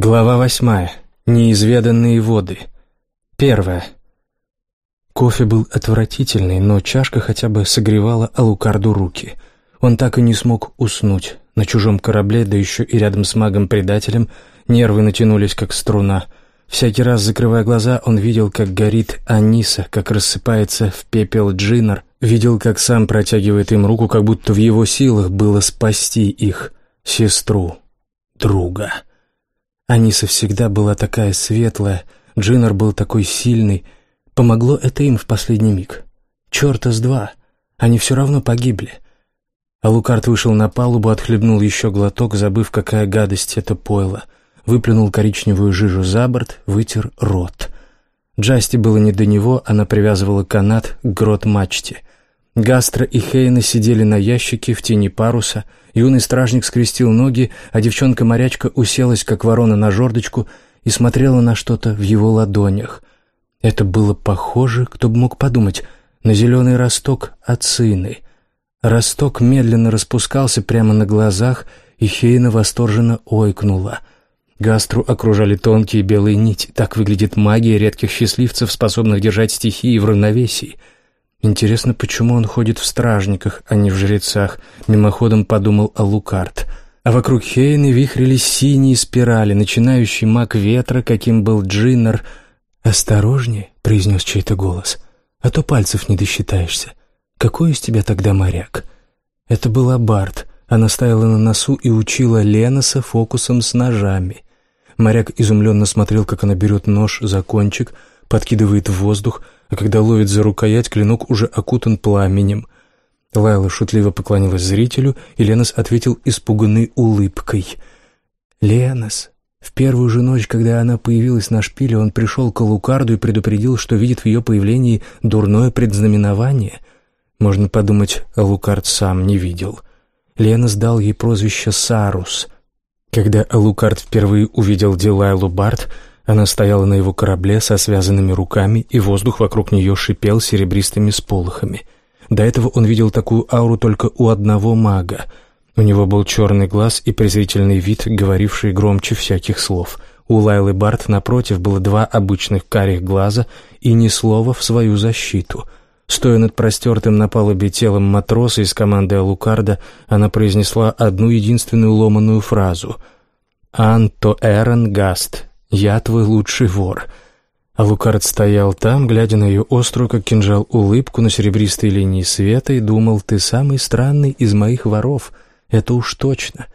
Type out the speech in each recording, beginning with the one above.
Глава восьмая. Неизведанные воды. Первая. Кофе был отвратительный, но чашка хотя бы согревала Алукарду руки. Он так и не смог уснуть. На чужом корабле, да еще и рядом с магом-предателем, нервы натянулись, как струна. Всякий раз, закрывая глаза, он видел, как горит Аниса, как рассыпается в пепел Джиннер, видел, как сам протягивает им руку, как будто в его силах было спасти их, сестру, друга. Аниса всегда была такая светлая, Джиннер был такой сильный. Помогло это им в последний миг. Черта с два. Они все равно погибли. Алукарт вышел на палубу, отхлебнул еще глоток, забыв, какая гадость это пойло. Выплюнул коричневую жижу за борт, вытер рот. Джасти было не до него, она привязывала канат к грот-мачте. Гастро и Хейна сидели на ящике в тени паруса. Юный стражник скрестил ноги, а девчонка-морячка уселась, как ворона на жердочку, и смотрела на что-то в его ладонях. Это было похоже, кто бы мог подумать, на зеленый росток ацины. Росток медленно распускался прямо на глазах, и Хейна восторженно ойкнула. Гастру окружали тонкие белые нити. Так выглядит магия редких счастливцев, способных держать стихии в равновесии — Интересно, почему он ходит в стражниках, а не в жрецах, мимоходом подумал Алукарт. А вокруг Хейны вихрились синие спирали, начинающий маг ветра, каким был Джиннер. «Осторожнее», — произнес чей-то голос, — «а то пальцев не досчитаешься. Какой из тебя тогда моряк?» Это была Барт. Она стояла на носу и учила Леноса фокусом с ножами. Моряк изумленно смотрел, как она берет нож за кончик, подкидывает в воздух, а когда ловит за рукоять, клинок уже окутан пламенем. Лайла шутливо поклонилась зрителю, и Ленос ответил испуганной улыбкой. «Ленос!» В первую же ночь, когда она появилась на шпиле, он пришел к Лукарду и предупредил, что видит в ее появлении дурное предзнаменование. Можно подумать, Лукард сам не видел. Ленос дал ей прозвище Сарус. Когда Алукард впервые увидел Дилайлу Барт, она стояла на его корабле со связанными руками, и воздух вокруг нее шипел серебристыми сполохами. До этого он видел такую ауру только у одного мага. У него был черный глаз и презрительный вид, говоривший громче всяких слов. У Лайлы Барт, напротив, было два обычных карих глаза и ни слова в свою защиту. Стоя над простертым на палубе телом матроса из команды Алукарда, она произнесла одну единственную ломаную фразу «Анто Эрен Гаст, «Я твой лучший вор». А Лукард стоял там, глядя на ее острую, как кинжал, улыбку на серебристой линии света и думал, «Ты самый странный из моих воров, это уж точно».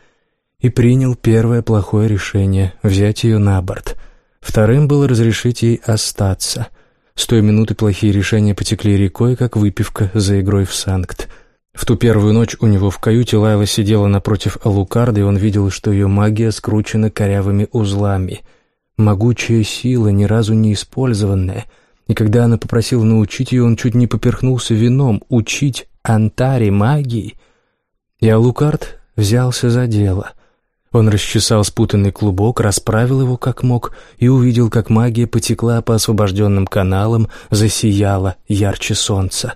И принял первое плохое решение — взять ее на борт. Вторым было разрешить ей остаться. С той минуты плохие решения потекли рекой, как выпивка за игрой в Санкт. В ту первую ночь у него в каюте Лайла сидела напротив Алукарда, и он видел, что ее магия скручена корявыми узлами — могучая сила, ни разу не использованная. И когда она попросила научить ее, он чуть не поперхнулся вином. Учить Антаре магии? И Алукард взялся за дело. Он расчесал спутанный клубок, расправил его как мог и увидел, как магия потекла по освобожденным каналам, засияла ярче солнца.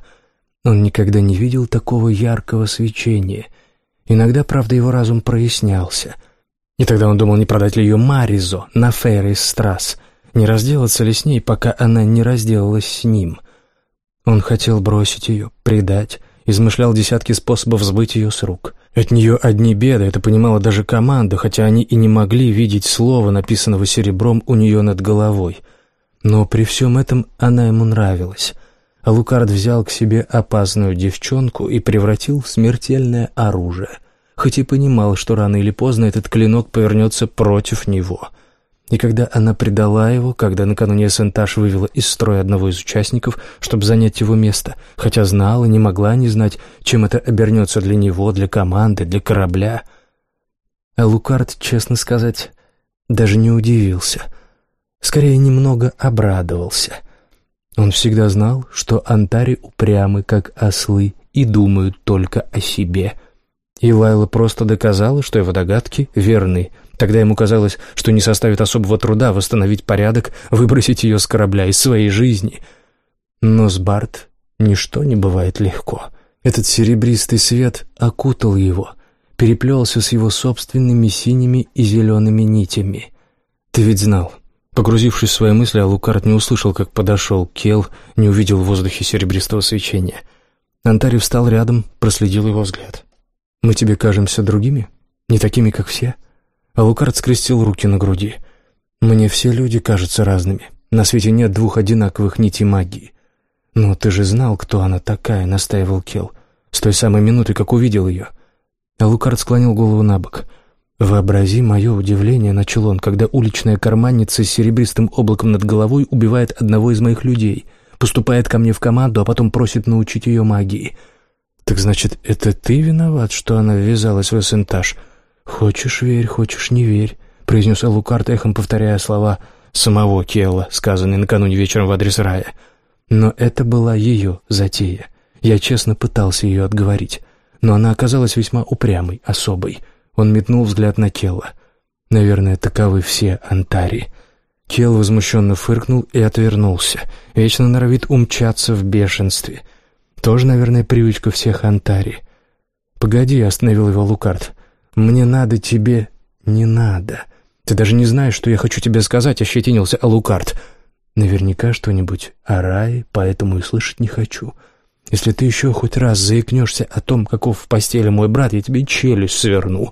Он никогда не видел такого яркого свечения. Иногда, правда, его разум прояснялся — и тогда он думал, не продать ли ее Маризо на Феррис Страс, не разделаться ли с ней, пока она не разделалась с ним. Он хотел бросить ее, предать, измышлял десятки способов сбыть ее с рук. От нее одни беды, это понимала даже команда, хотя они и не могли видеть слова, написанного серебром у нее над головой. Но при всем этом она ему нравилась. А Лукард взял к себе опасную девчонку и превратил в смертельное оружие — хоть и понимал, что рано или поздно этот клинок повернется против него. И когда она предала его, когда накануне Сенташ вывела из строя одного из участников, чтобы занять его место, хотя знала, не могла не знать, чем это обернется для него, для команды, для корабля. А Лукард, честно сказать, даже не удивился. Скорее, немного обрадовался. Он всегда знал, что антари упрямы, как ослы, и думают только о себе — и Лайла просто доказала, что его догадки верны. Тогда ему казалось, что не составит особого труда восстановить порядок, выбросить ее с корабля из своей жизни. Но с Барт ничто не бывает легко. Этот серебристый свет окутал его, переплелся с его собственными синими и зелеными нитями. Ты ведь знал. Погрузившись в свои мысли, Алукард не услышал, как подошел Кел, не увидел в воздухе серебристого свечения. Антари встал рядом, проследил его взгляд. «Мы тебе кажемся другими? Не такими, как все?» Алукард скрестил руки на груди. «Мне все люди кажутся разными. На свете нет двух одинаковых нитей магии. Но ты же знал, кто она такая», — настаивал Кел. «С той самой минуты, как увидел ее». Алукард склонил голову на бок. «Вообрази мое удивление», — начал он, «когда уличная карманница с серебристым облаком над головой убивает одного из моих людей, поступает ко мне в команду, а потом просит научить ее магии». «Так значит, это ты виноват, что она ввязалась в эссентаж?» «Хочешь — верь, хочешь — не верь», — произнес Алукард, эхом повторяя слова самого Келла, сказанные накануне вечером в адрес рая. Но это была ее затея. Я честно пытался ее отговорить, но она оказалась весьма упрямой, особой — он метнул взгляд на Келла. Наверное, таковы все антари. Кел возмущенно фыркнул и отвернулся. Вечно норовит умчаться в бешенстве. Тоже, наверное, привычка всех антари. «Погоди», — остановил его Лукард. «Мне надо тебе...» «Не надо. Ты даже не знаешь, что я хочу тебе сказать», — ощетинился Алукард. «Наверняка что-нибудь о рае, поэтому и слышать не хочу. Если ты еще хоть раз заикнешься о том, каков в постели мой брат, я тебе челюсть сверну».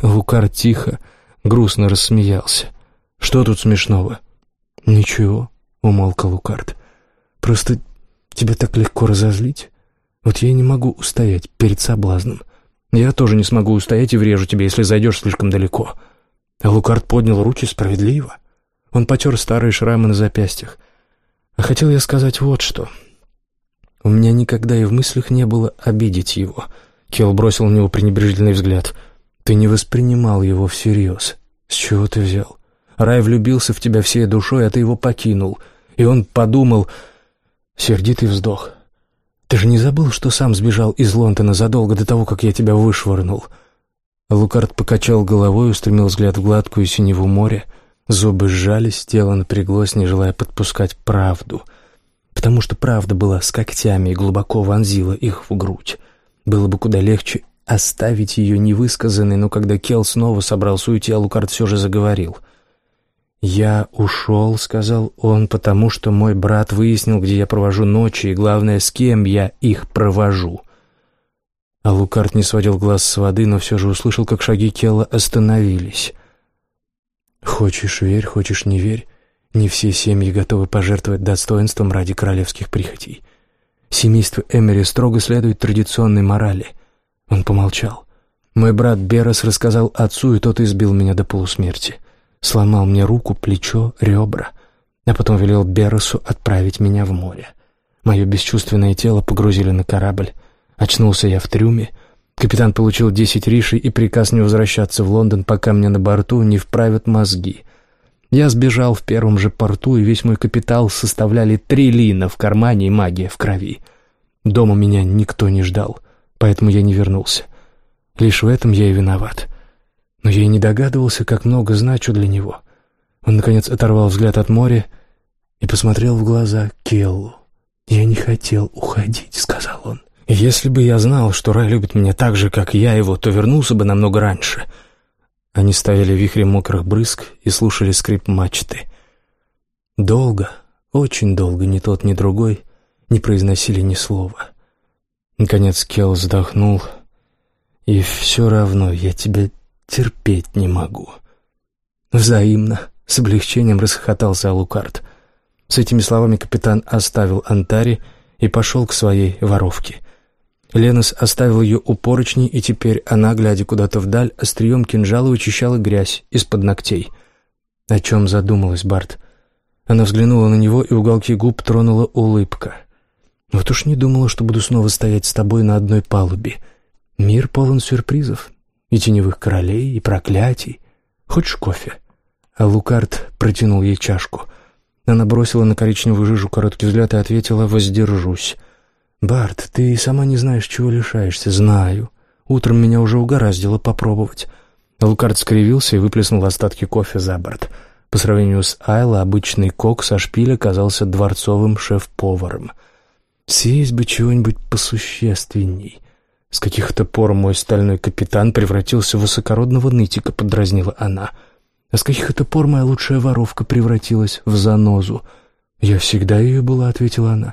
Лукар тихо, грустно рассмеялся. «Что тут смешного?» «Ничего», — умолкал Лукард. «Просто тебя так легко разозлить. Вот я не могу устоять перед соблазном. Я тоже не смогу устоять и врежу тебе, если зайдешь слишком далеко». А Лукард поднял руки справедливо. Он потер старые шрамы на запястьях. А хотел я сказать вот что. У меня никогда и в мыслях не было обидеть его. Келл бросил на него пренебрежительный взгляд. Ты не воспринимал его всерьез. С чего ты взял? Рай влюбился в тебя всей душой, а ты его покинул. И он подумал... Сердитый вздох. Ты же не забыл, что сам сбежал из Лондона задолго до того, как я тебя вышвырнул?» Лукард покачал головой, устремил взгляд в гладкую синеву море. Зубы сжались, тело напряглось, не желая подпускать правду — потому что правда была с когтями и глубоко вонзила их в грудь. Было бы куда легче оставить ее невысказанной, но когда Кел снова собрался уйти, Алукард все же заговорил. «Я ушел», — сказал он, — «потому что мой брат выяснил, где я провожу ночи, и, главное, с кем я их провожу». Алукард не сводил глаз с воды, но все же услышал, как шаги Келла остановились. «Хочешь — верь, хочешь — не верь. Не все семьи готовы пожертвовать достоинством ради королевских прихотей. Семейство Эмери строго следует традиционной морали. Он помолчал. Мой брат Берас рассказал отцу, и тот избил меня до полусмерти. Сломал мне руку, плечо, ребра, а потом велел Берасу отправить меня в море. Мое бесчувственное тело погрузили на корабль. Очнулся я в трюме. Капитан получил десять ришей и приказ не возвращаться в Лондон, пока мне на борту не вправят мозги — я сбежал в первом же порту, и весь мой капитал составляли три лина в кармане и магия в крови. Дома меня никто не ждал, поэтому я не вернулся. Лишь в этом я и виноват. Но я и не догадывался, как много значу для него. Он, наконец, оторвал взгляд от моря и посмотрел в глаза Келлу. «Я не хотел уходить», — сказал он. «Если бы я знал, что Рай любит меня так же, как я его, то вернулся бы намного раньше». Они стояли в вихре мокрых брызг и слушали скрип мачты. Долго, очень долго ни тот, ни другой не произносили ни слова. Наконец Келл вздохнул. «И все равно я тебя терпеть не могу». «Взаимно», — с облегчением расхохотался Алукард. С этими словами капитан оставил Антари и пошел к своей воровке. Ленос оставил ее у поручней, и теперь она, глядя куда-то вдаль, острием кинжала вычищала грязь из-под ногтей. О чем задумалась Барт? Она взглянула на него, и уголки губ тронула улыбка. «Вот уж не думала, что буду снова стоять с тобой на одной палубе. Мир полон сюрпризов, и теневых королей, и проклятий. Хочешь кофе?» А Лукард протянул ей чашку. Она бросила на коричневую жижу короткий взгляд и ответила «воздержусь». «Барт, ты сама не знаешь, чего лишаешься. Знаю. Утром меня уже угораздило попробовать». Лукард скривился и выплеснул остатки кофе за борт. По сравнению с Айла, обычный кок со шпиля казался дворцовым шеф-поваром. «Съесть бы чего-нибудь посущественней». «С каких-то пор мой стальной капитан превратился в высокородного нытика», — подразнила она. А с каких это пор моя лучшая воровка превратилась в занозу? Я всегда ее была, ответила она.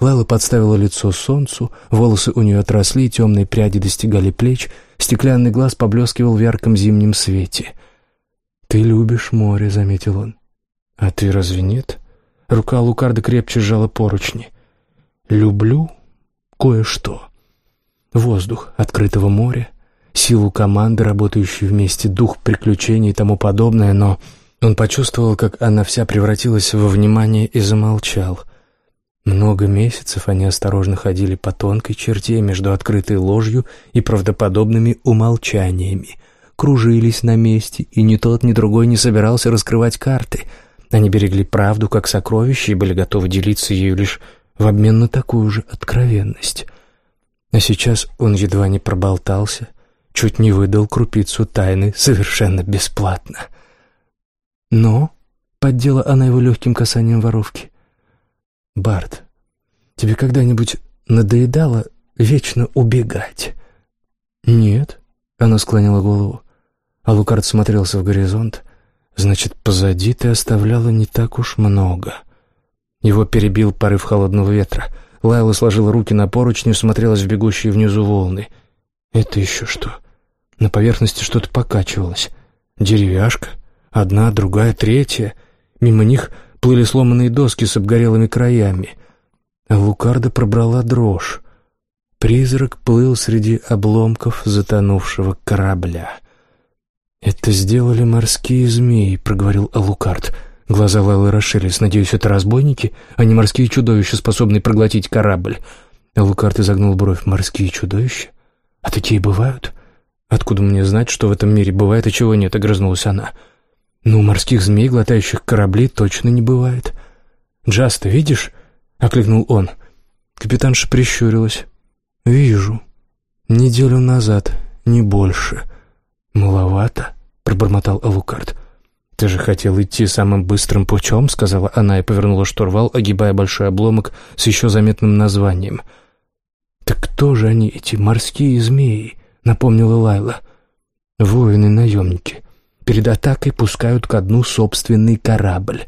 Лайла подставила лицо солнцу, волосы у нее отросли, темные пряди достигали плеч, стеклянный глаз поблескивал в ярком зимнем свете. «Ты любишь море», — заметил он. «А ты разве нет?» Рука Лукарда крепче сжала поручни. «Люблю кое-что. Воздух открытого моря, силу команды, работающей вместе, дух приключений и тому подобное, но он почувствовал, как она вся превратилась во внимание и замолчал. Много месяцев они осторожно ходили по тонкой черте между открытой ложью и правдоподобными умолчаниями, кружились на месте, и ни тот, ни другой не собирался раскрывать карты. Они берегли правду как сокровище и были готовы делиться ею лишь в обмен на такую же откровенность. А сейчас он едва не проболтался, чуть не выдал крупицу тайны совершенно бесплатно. «Но», — поддела она его легким касанием воровки, — «Барт, тебе когда-нибудь надоедало вечно убегать?» «Нет», — она склонила голову. А Лукард смотрелся в горизонт. «Значит, позади ты оставляла не так уж много». Его перебил порыв холодного ветра. Лайла сложила руки на поручни, смотрелась в бегущие внизу волны. «Это еще что?» На поверхности что-то покачивалось. Деревяшка? Одна, другая, третья. Мимо них плыли сломанные доски с обгорелыми краями. А Лукарда пробрала дрожь. Призрак плыл среди обломков затонувшего корабля. «Это сделали морские змеи», — проговорил Алукард. Глаза Лайлы расширились. «Надеюсь, это разбойники, а не морские чудовища, способные проглотить корабль». Алукард изогнул бровь. «Морские чудовища? А такие бывают?» «Откуда мне знать, что в этом мире бывает и чего нет?» — огрызнулась она. «Ну, морских змей, глотающих корабли, точно не бывает». «Джаз, видишь?» — окликнул он. Капитанша прищурилась. «Вижу. Неделю назад, не больше». «Маловато?» — пробормотал Алукард. «Ты же хотел идти самым быстрым путем», — сказала она и повернула штурвал, огибая большой обломок с еще заметным названием. «Так кто же они, эти морские змеи?» — напомнила Лайла. «Воины-наемники. Перед атакой пускают ко дну собственный корабль».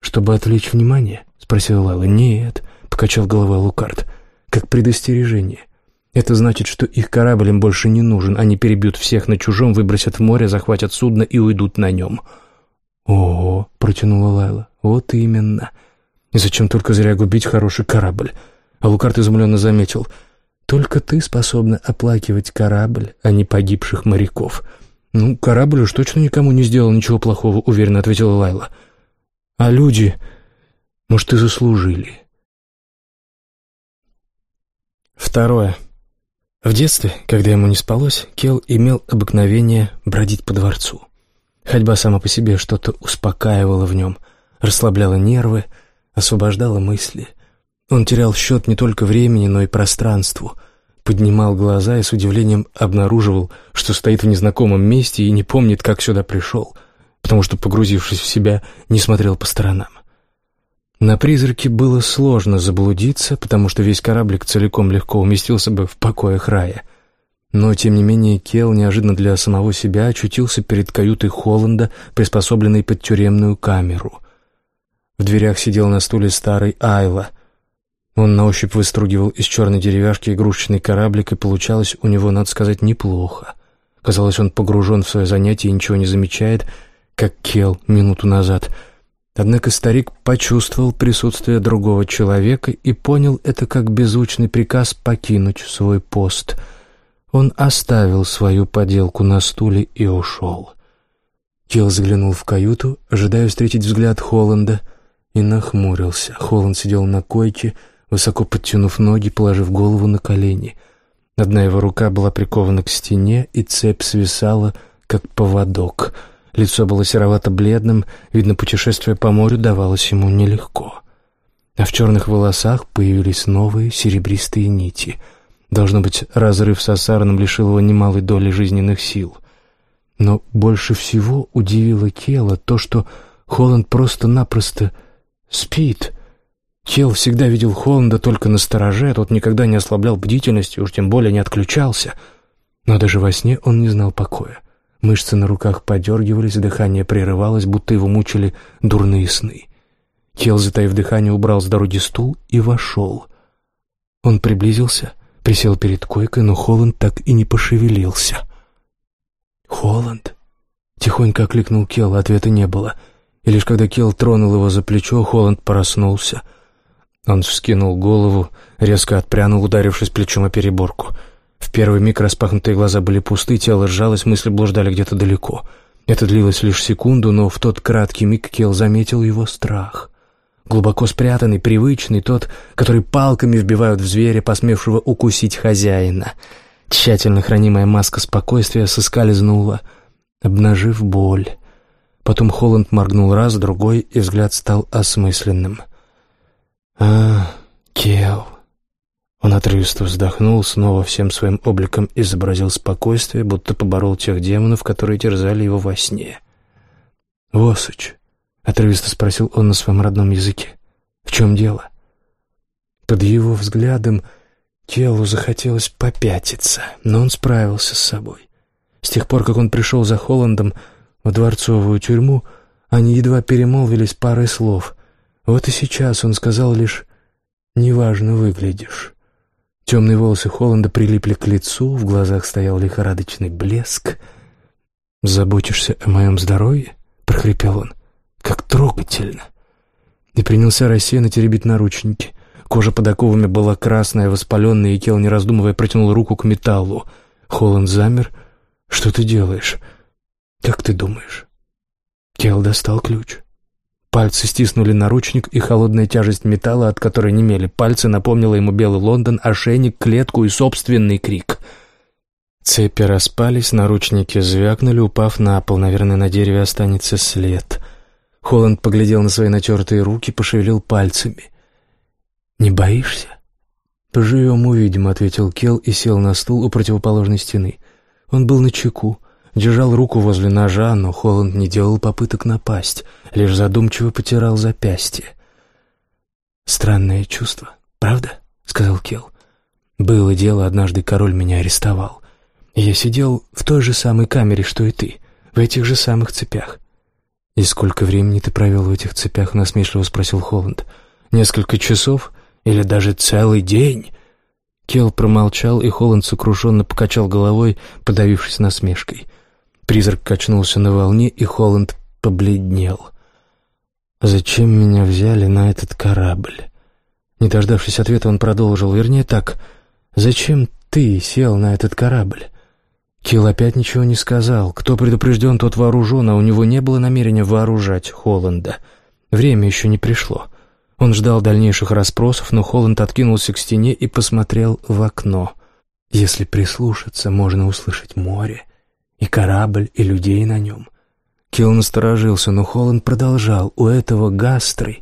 «Чтобы отвлечь внимание?» — спросила Лайла. «Нет», — покачал головой Лукард. «Как предостережение. Это значит, что их корабль им больше не нужен. Они перебьют всех на чужом, выбросят в море, захватят судно и уйдут на нем». «Ого», — протянула Лайла. «Вот именно. И зачем только зря губить хороший корабль?» А Лукард изумленно заметил — только ты способна оплакивать корабль, а не погибших моряков. Ну, корабль уж точно никому не сделал ничего плохого, уверенно ответила Лайла. А люди, может, и заслужили. Второе. В детстве, когда ему не спалось, Кел имел обыкновение бродить по дворцу. Ходьба сама по себе что-то успокаивала в нем, расслабляла нервы, освобождала мысли. Он терял счет не только времени, но и пространству. Поднимал глаза и с удивлением обнаруживал, что стоит в незнакомом месте и не помнит, как сюда пришел, потому что, погрузившись в себя, не смотрел по сторонам. На призраке было сложно заблудиться, потому что весь кораблик целиком легко уместился бы в покоях рая. Но, тем не менее, Кел неожиданно для самого себя очутился перед каютой Холланда, приспособленной под тюремную камеру. В дверях сидел на стуле старый Айла, он на ощупь выстругивал из черной деревяшки игрушечный кораблик, и получалось у него, надо сказать, неплохо. Казалось, он погружен в свое занятие и ничего не замечает, как Кел минуту назад. Однако старик почувствовал присутствие другого человека и понял это как беззвучный приказ покинуть свой пост. Он оставил свою поделку на стуле и ушел. Кел заглянул в каюту, ожидая встретить взгляд Холланда, и нахмурился. Холланд сидел на койке, высоко подтянув ноги, положив голову на колени. Одна его рука была прикована к стене, и цепь свисала, как поводок. Лицо было серовато-бледным, видно, путешествие по морю давалось ему нелегко. А в черных волосах появились новые серебристые нити. Должно быть, разрыв с Асараном лишил его немалой доли жизненных сил. Но больше всего удивило Кела то, что Холланд просто-напросто спит — Хелл всегда видел Холланда только на стороже, а тот никогда не ослаблял бдительности, уж тем более не отключался. Но даже во сне он не знал покоя. Мышцы на руках подергивались, дыхание прерывалось, будто его мучили дурные сны. Кел, затаив дыхание, убрал с дороги стул и вошел. Он приблизился, присел перед койкой, но Холланд так и не пошевелился. «Холланд?» — тихонько окликнул Кел, ответа не было. И лишь когда Кел тронул его за плечо, Холланд проснулся. Он вскинул голову, резко отпрянул, ударившись плечом о переборку — в первый миг распахнутые глаза были пусты, тело сжалось, мысли блуждали где-то далеко. Это длилось лишь секунду, но в тот краткий миг Кел заметил его страх. Глубоко спрятанный, привычный, тот, который палками вбивают в зверя, посмевшего укусить хозяина. Тщательно хранимая маска спокойствия соскальзнула, обнажив боль. Потом Холланд моргнул раз, другой, и взгляд стал осмысленным. «А, Кел...» Он отрывисто вздохнул, снова всем своим обликом изобразил спокойствие, будто поборол тех демонов, которые терзали его во сне. «Восыч», — отрывисто спросил он на своем родном языке, — «в чем дело?» Под его взглядом телу захотелось попятиться, но он справился с собой. С тех пор, как он пришел за Холландом в дворцовую тюрьму, они едва перемолвились парой слов. Вот и сейчас он сказал лишь «неважно выглядишь». Темные волосы Холланда прилипли к лицу, в глазах стоял лихорадочный блеск. «Заботишься о моем здоровье?» — прохрипел он. «Как трогательно!» И принялся рассеянно теребить наручники. Кожа под оковами была красная, воспаленная, и Кел, не раздумывая, протянул руку к металлу. Холланд замер. «Что ты делаешь?» «Как ты думаешь?» Кел достал ключ. Пальцы стиснули наручник, и холодная тяжесть металла, от которой немели пальцы, напомнила ему белый Лондон, ошейник, клетку и собственный крик. Цепи распались, наручники звякнули, упав на пол. Наверное, на дереве останется след. Холланд поглядел на свои натертые руки, пошевелил пальцами. «Не боишься?» «Поживем, увидим», — ответил Кел и сел на стул у противоположной стены. Он был на чеку. Держал руку возле ножа, но Холланд не делал попыток напасть, лишь задумчиво потирал запястье. «Странное чувство, правда?» — сказал Кел. «Было дело, однажды король меня арестовал. Я сидел в той же самой камере, что и ты, в этих же самых цепях». «И сколько времени ты провел в этих цепях?» — насмешливо спросил Холланд. «Несколько часов? Или даже целый день?» Кел промолчал, и Холланд сокрушенно покачал головой, подавившись насмешкой. Призрак качнулся на волне, и Холланд побледнел. «Зачем меня взяли на этот корабль?» Не дождавшись ответа, он продолжил. Вернее так, «Зачем ты сел на этот корабль?» Килл опять ничего не сказал. Кто предупрежден, тот вооружен, а у него не было намерения вооружать Холланда. Время еще не пришло. Он ждал дальнейших расспросов, но Холланд откинулся к стене и посмотрел в окно. Если прислушаться, можно услышать море и корабль, и людей на нем. Килл насторожился, но Холланд продолжал. У этого гастры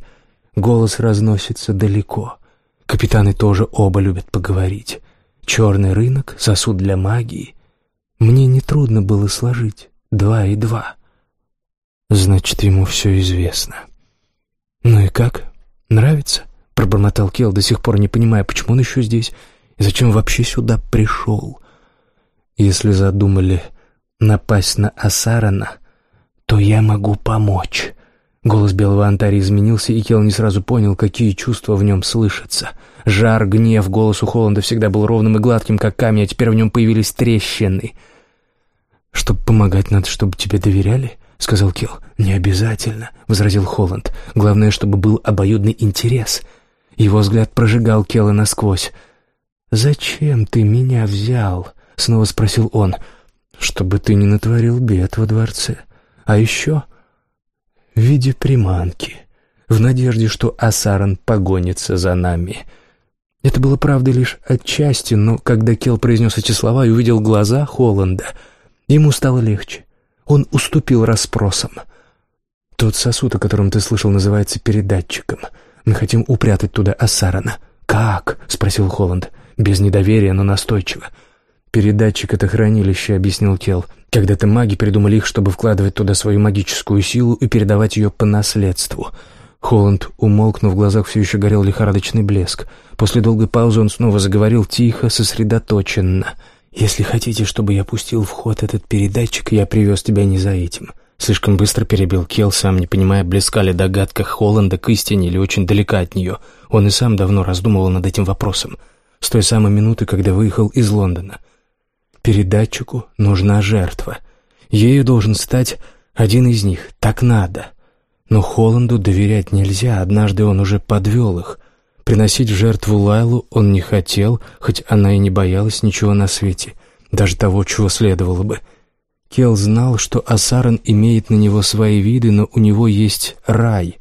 голос разносится далеко. Капитаны тоже оба любят поговорить. Черный рынок, сосуд для магии. Мне нетрудно было сложить два и два. Значит, ему все известно. «Ну и как? Нравится?» — пробормотал Кел, до сих пор не понимая, почему он еще здесь и зачем вообще сюда пришел. Если задумали напасть на Асарана, то я могу помочь». Голос белого антари изменился, и Кел не сразу понял, какие чувства в нем слышатся. Жар, гнев, голос у Холланда всегда был ровным и гладким, как камень, а теперь в нем появились трещины. «Чтобы помогать, надо, чтобы тебе доверяли?» — сказал Кел. «Не обязательно», — возразил Холланд. «Главное, чтобы был обоюдный интерес». Его взгляд прожигал Кела насквозь. «Зачем ты меня взял?» — снова спросил он. Чтобы ты не натворил бед во дворце. А еще в виде приманки, в надежде, что Асаран погонится за нами. Это было правдой лишь отчасти, но когда Кел произнес эти слова и увидел глаза Холланда, ему стало легче. Он уступил расспросам. «Тот сосуд, о котором ты слышал, называется передатчиком. Мы хотим упрятать туда Асарана». «Как?» — спросил Холланд. Без недоверия, но настойчиво. «Передатчик — это хранилище», — объяснил Кел. «Когда-то маги придумали их, чтобы вкладывать туда свою магическую силу и передавать ее по наследству». Холланд, умолкнув, в глазах все еще горел лихорадочный блеск. После долгой паузы он снова заговорил тихо, сосредоточенно. «Если хотите, чтобы я пустил в ход этот передатчик, я привез тебя не за этим». Слишком быстро перебил Келл, сам не понимая, близка ли догадка Холланда к истине или очень далека от нее. Он и сам давно раздумывал над этим вопросом. С той самой минуты, когда выехал из Лондона. Передатчику нужна жертва. Ею должен стать один из них. Так надо. Но Холланду доверять нельзя, однажды он уже подвел их. Приносить жертву Лайлу он не хотел, хоть она и не боялась ничего на свете, даже того, чего следовало бы. Кел знал, что Асаран имеет на него свои виды, но у него есть рай,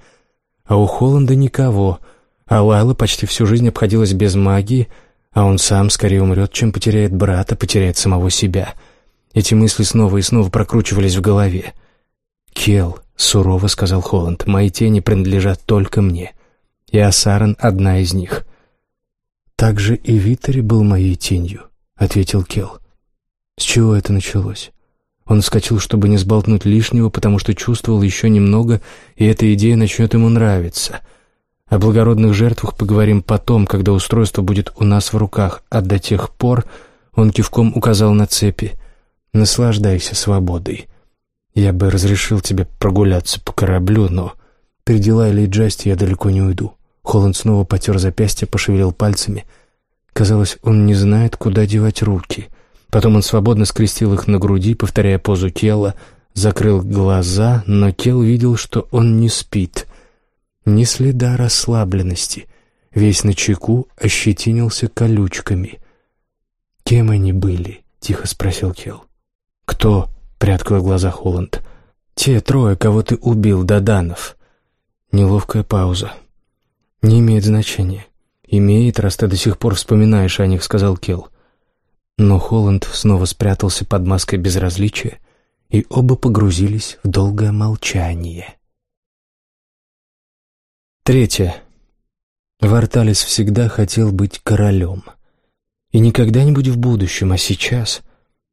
а у Холланда никого, а Лайла почти всю жизнь обходилась без магии, а он сам скорее умрет, чем потеряет брата, потеряет самого себя. Эти мысли снова и снова прокручивались в голове. «Кел», — сурово сказал Холланд, — «мои тени принадлежат только мне, и Асаран — одна из них». «Так же и Витари был моей тенью», — ответил Кел. «С чего это началось?» Он вскочил, чтобы не сболтнуть лишнего, потому что чувствовал еще немного, и эта идея начнет ему нравиться. О благородных жертвах поговорим потом, когда устройство будет у нас в руках, а до тех пор он кивком указал на цепи. «Наслаждайся свободой. Я бы разрешил тебе прогуляться по кораблю, но при дела или Джасти я далеко не уйду». Холланд снова потер запястье, пошевелил пальцами. Казалось, он не знает, куда девать руки — Потом он свободно скрестил их на груди, повторяя позу Кела, закрыл глаза, но Кел видел, что он не спит. Ни следа расслабленности. Весь на ощетинился колючками. «Кем они были?» — тихо спросил Кел. «Кто?» — приоткрыл глаза Холланд. «Те трое, кого ты убил, Даданов». Неловкая пауза. «Не имеет значения». «Имеет, раз ты до сих пор вспоминаешь о них», — сказал Келл. Но Холланд снова спрятался под маской безразличия, и оба погрузились в долгое молчание. Третье. Варталис всегда хотел быть королем. И не когда-нибудь в будущем, а сейчас.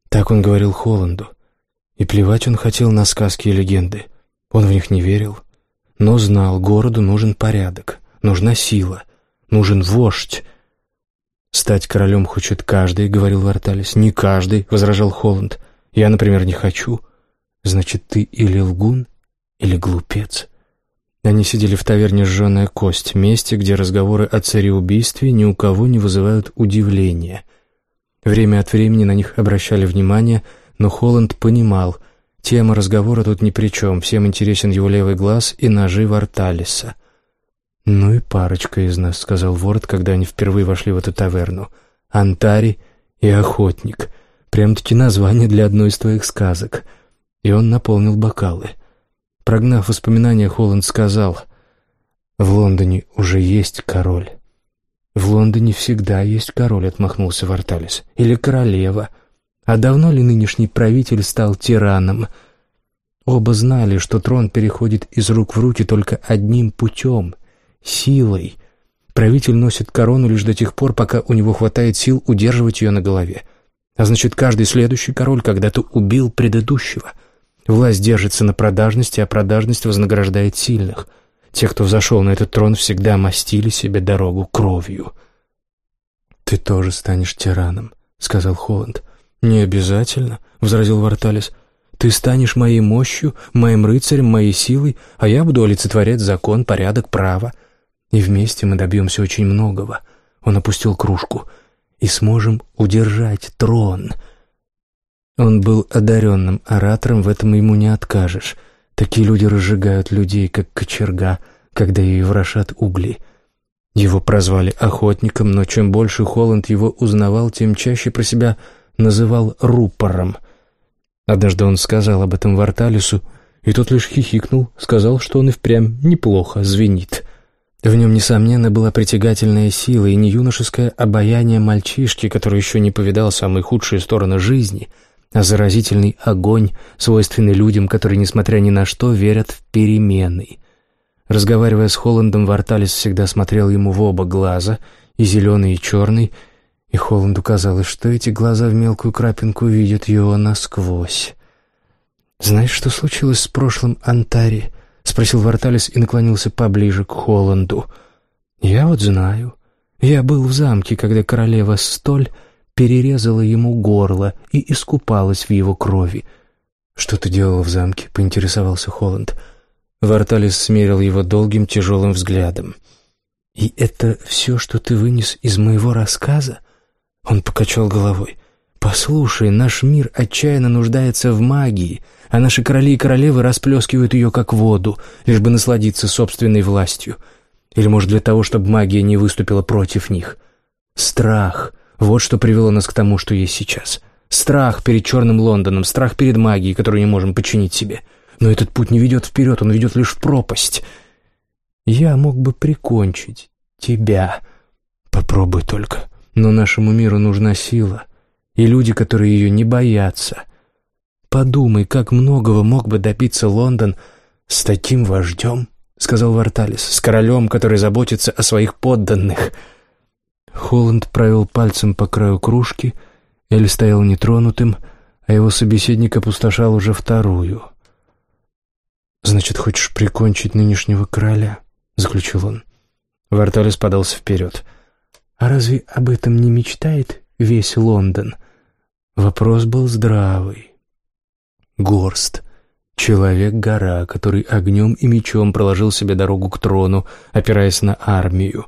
Так он говорил Холланду. И плевать он хотел на сказки и легенды. Он в них не верил. Но знал, городу нужен порядок, нужна сила, нужен вождь, «Стать королем хочет каждый», — говорил Варталис. «Не каждый», — возражал Холланд. «Я, например, не хочу». «Значит, ты или лгун, или глупец». Они сидели в таверне «Жженая кость», месте, где разговоры о цареубийстве ни у кого не вызывают удивления. Время от времени на них обращали внимание, но Холланд понимал, тема разговора тут ни при чем, всем интересен его левый глаз и ножи Варталиса. «Ну и парочка из нас», — сказал Ворд, когда они впервые вошли в эту таверну. «Антари и Охотник. Прям-таки название для одной из твоих сказок». И он наполнил бокалы. Прогнав воспоминания, Холланд сказал, «В Лондоне уже есть король». «В Лондоне всегда есть король», — отмахнулся Варталис. «Или королева. А давно ли нынешний правитель стал тираном?» Оба знали, что трон переходит из рук в руки только одним путем — силой. Правитель носит корону лишь до тех пор, пока у него хватает сил удерживать ее на голове. А значит, каждый следующий король когда-то убил предыдущего. Власть держится на продажности, а продажность вознаграждает сильных. Те, кто взошел на этот трон, всегда мастили себе дорогу кровью. «Ты тоже станешь тираном», — сказал Холланд. «Не обязательно», — возразил Варталис. «Ты станешь моей мощью, моим рыцарем, моей силой, а я буду олицетворять закон, порядок, право. И вместе мы добьемся очень многого. Он опустил кружку. И сможем удержать трон. Он был одаренным оратором, в этом ему не откажешь. Такие люди разжигают людей, как кочерга, когда ей ворошат угли. Его прозвали охотником, но чем больше Холланд его узнавал, тем чаще про себя называл рупором. Однажды он сказал об этом Варталису, и тот лишь хихикнул, сказал, что он и впрямь неплохо звенит. В нем, несомненно, была притягательная сила и не юношеское обаяние мальчишки, который еще не повидал самые худшие стороны жизни, а заразительный огонь, свойственный людям, которые, несмотря ни на что, верят в перемены. Разговаривая с Холландом, Варталис всегда смотрел ему в оба глаза, и зеленый, и черный, и Холланду казалось, что эти глаза в мелкую крапинку видят его насквозь. «Знаешь, что случилось с прошлым Антари?» — спросил Варталис и наклонился поближе к Холланду. «Я вот знаю. Я был в замке, когда королева Столь перерезала ему горло и искупалась в его крови. «Что ты делал в замке?» — поинтересовался Холланд. Варталис смерил его долгим тяжелым взглядом. «И это все, что ты вынес из моего рассказа?» Он покачал головой. «Послушай, наш мир отчаянно нуждается в магии, а наши короли и королевы расплескивают ее как воду, лишь бы насладиться собственной властью. Или, может, для того, чтобы магия не выступила против них. Страх — вот что привело нас к тому, что есть сейчас. Страх перед черным Лондоном, страх перед магией, которую не можем подчинить себе. Но этот путь не ведет вперед, он ведет лишь в пропасть. Я мог бы прикончить тебя. Попробуй только. Но нашему миру нужна сила, и люди, которые ее не боятся. Подумай, как многого мог бы добиться Лондон с таким вождем, — сказал Варталис, — с королем, который заботится о своих подданных. Холланд провел пальцем по краю кружки, Эль стоял нетронутым, а его собеседник опустошал уже вторую. «Значит, хочешь прикончить нынешнего короля?» — заключил он. Варталис подался вперед. А разве об этом не мечтает весь Лондон? Вопрос был здравый. Горст. Человек-гора, который огнем и мечом проложил себе дорогу к трону, опираясь на армию.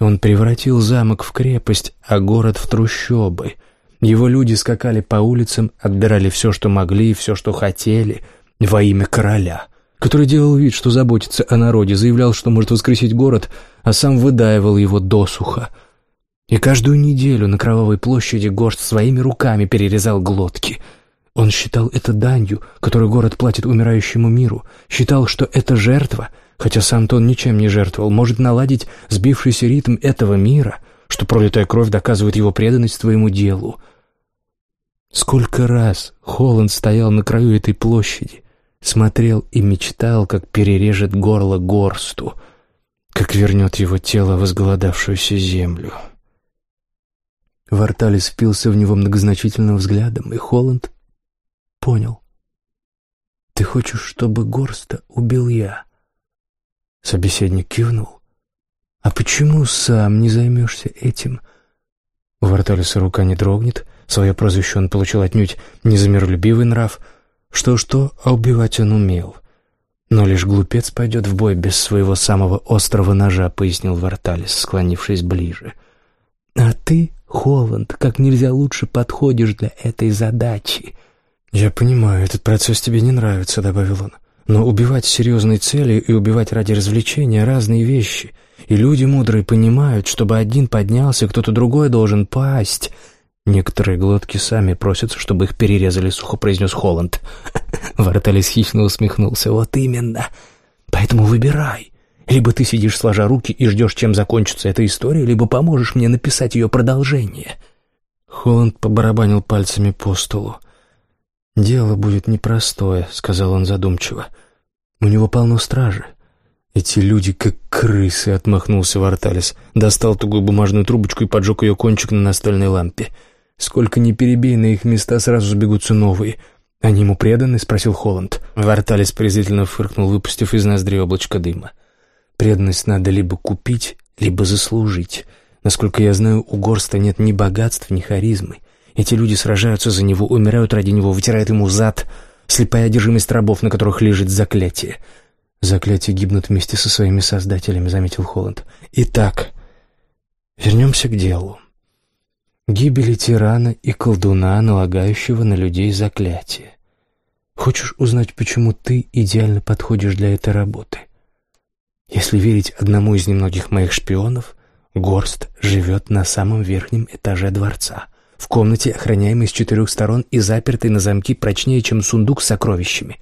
Он превратил замок в крепость, а город в трущобы. Его люди скакали по улицам, отбирали все, что могли и все, что хотели, во имя короля, который делал вид, что заботится о народе, заявлял, что может воскресить город, а сам выдаивал его досуха — и каждую неделю на Кровавой площади Горст своими руками перерезал глотки. Он считал это данью, которую город платит умирающему миру, считал, что это жертва, хотя сам-то он ничем не жертвовал, может наладить сбившийся ритм этого мира, что пролитая кровь доказывает его преданность своему делу. Сколько раз Холланд стоял на краю этой площади, смотрел и мечтал, как перережет горло горсту, как вернет его тело в изголодавшуюся землю. Варталис впился в него многозначительным взглядом, и Холланд понял. «Ты хочешь, чтобы Горста убил я?» Собеседник кивнул. «А почему сам не займешься этим?» У Варталиса рука не дрогнет, свое прозвище он получил отнюдь не за миролюбивый нрав. Что-что, а убивать он умел. «Но лишь глупец пойдет в бой без своего самого острого ножа», — пояснил Варталис, склонившись ближе. «А ты Холланд, как нельзя лучше подходишь для этой задачи». «Я понимаю, этот процесс тебе не нравится», — добавил он. «Но убивать с серьезной целью и убивать ради развлечения — разные вещи. И люди мудрые понимают, чтобы один поднялся, кто-то другой должен пасть». «Некоторые глотки сами просятся, чтобы их перерезали», — сухо произнес Холланд. Варталис хищно усмехнулся. «Вот именно. Поэтому выбирай. Либо ты сидишь сложа руки и ждешь, чем закончится эта история, либо поможешь мне написать ее продолжение». Холланд побарабанил пальцами по столу. «Дело будет непростое», — сказал он задумчиво. «У него полно стражи. Эти люди как крысы», — отмахнулся Варталис. Достал тугую бумажную трубочку и поджег ее кончик на настольной лампе. «Сколько ни перебей, на их места сразу сбегутся новые». «Они ему преданы?» — спросил Холланд. Варталис презрительно фыркнул, выпустив из ноздри облачко дыма. Преданность надо либо купить, либо заслужить. Насколько я знаю, у Горста нет ни богатств, ни харизмы. Эти люди сражаются за него, умирают ради него, вытирают ему зад. Слепая одержимость рабов, на которых лежит заклятие. Заклятия гибнут вместе со своими создателями, заметил Холланд. Итак, вернемся к делу. Гибели тирана и колдуна, налагающего на людей заклятие. Хочешь узнать, почему ты идеально подходишь для этой работы? — если верить одному из немногих моих шпионов, Горст живет на самом верхнем этаже дворца, в комнате, охраняемой с четырех сторон и запертой на замки прочнее, чем сундук с сокровищами.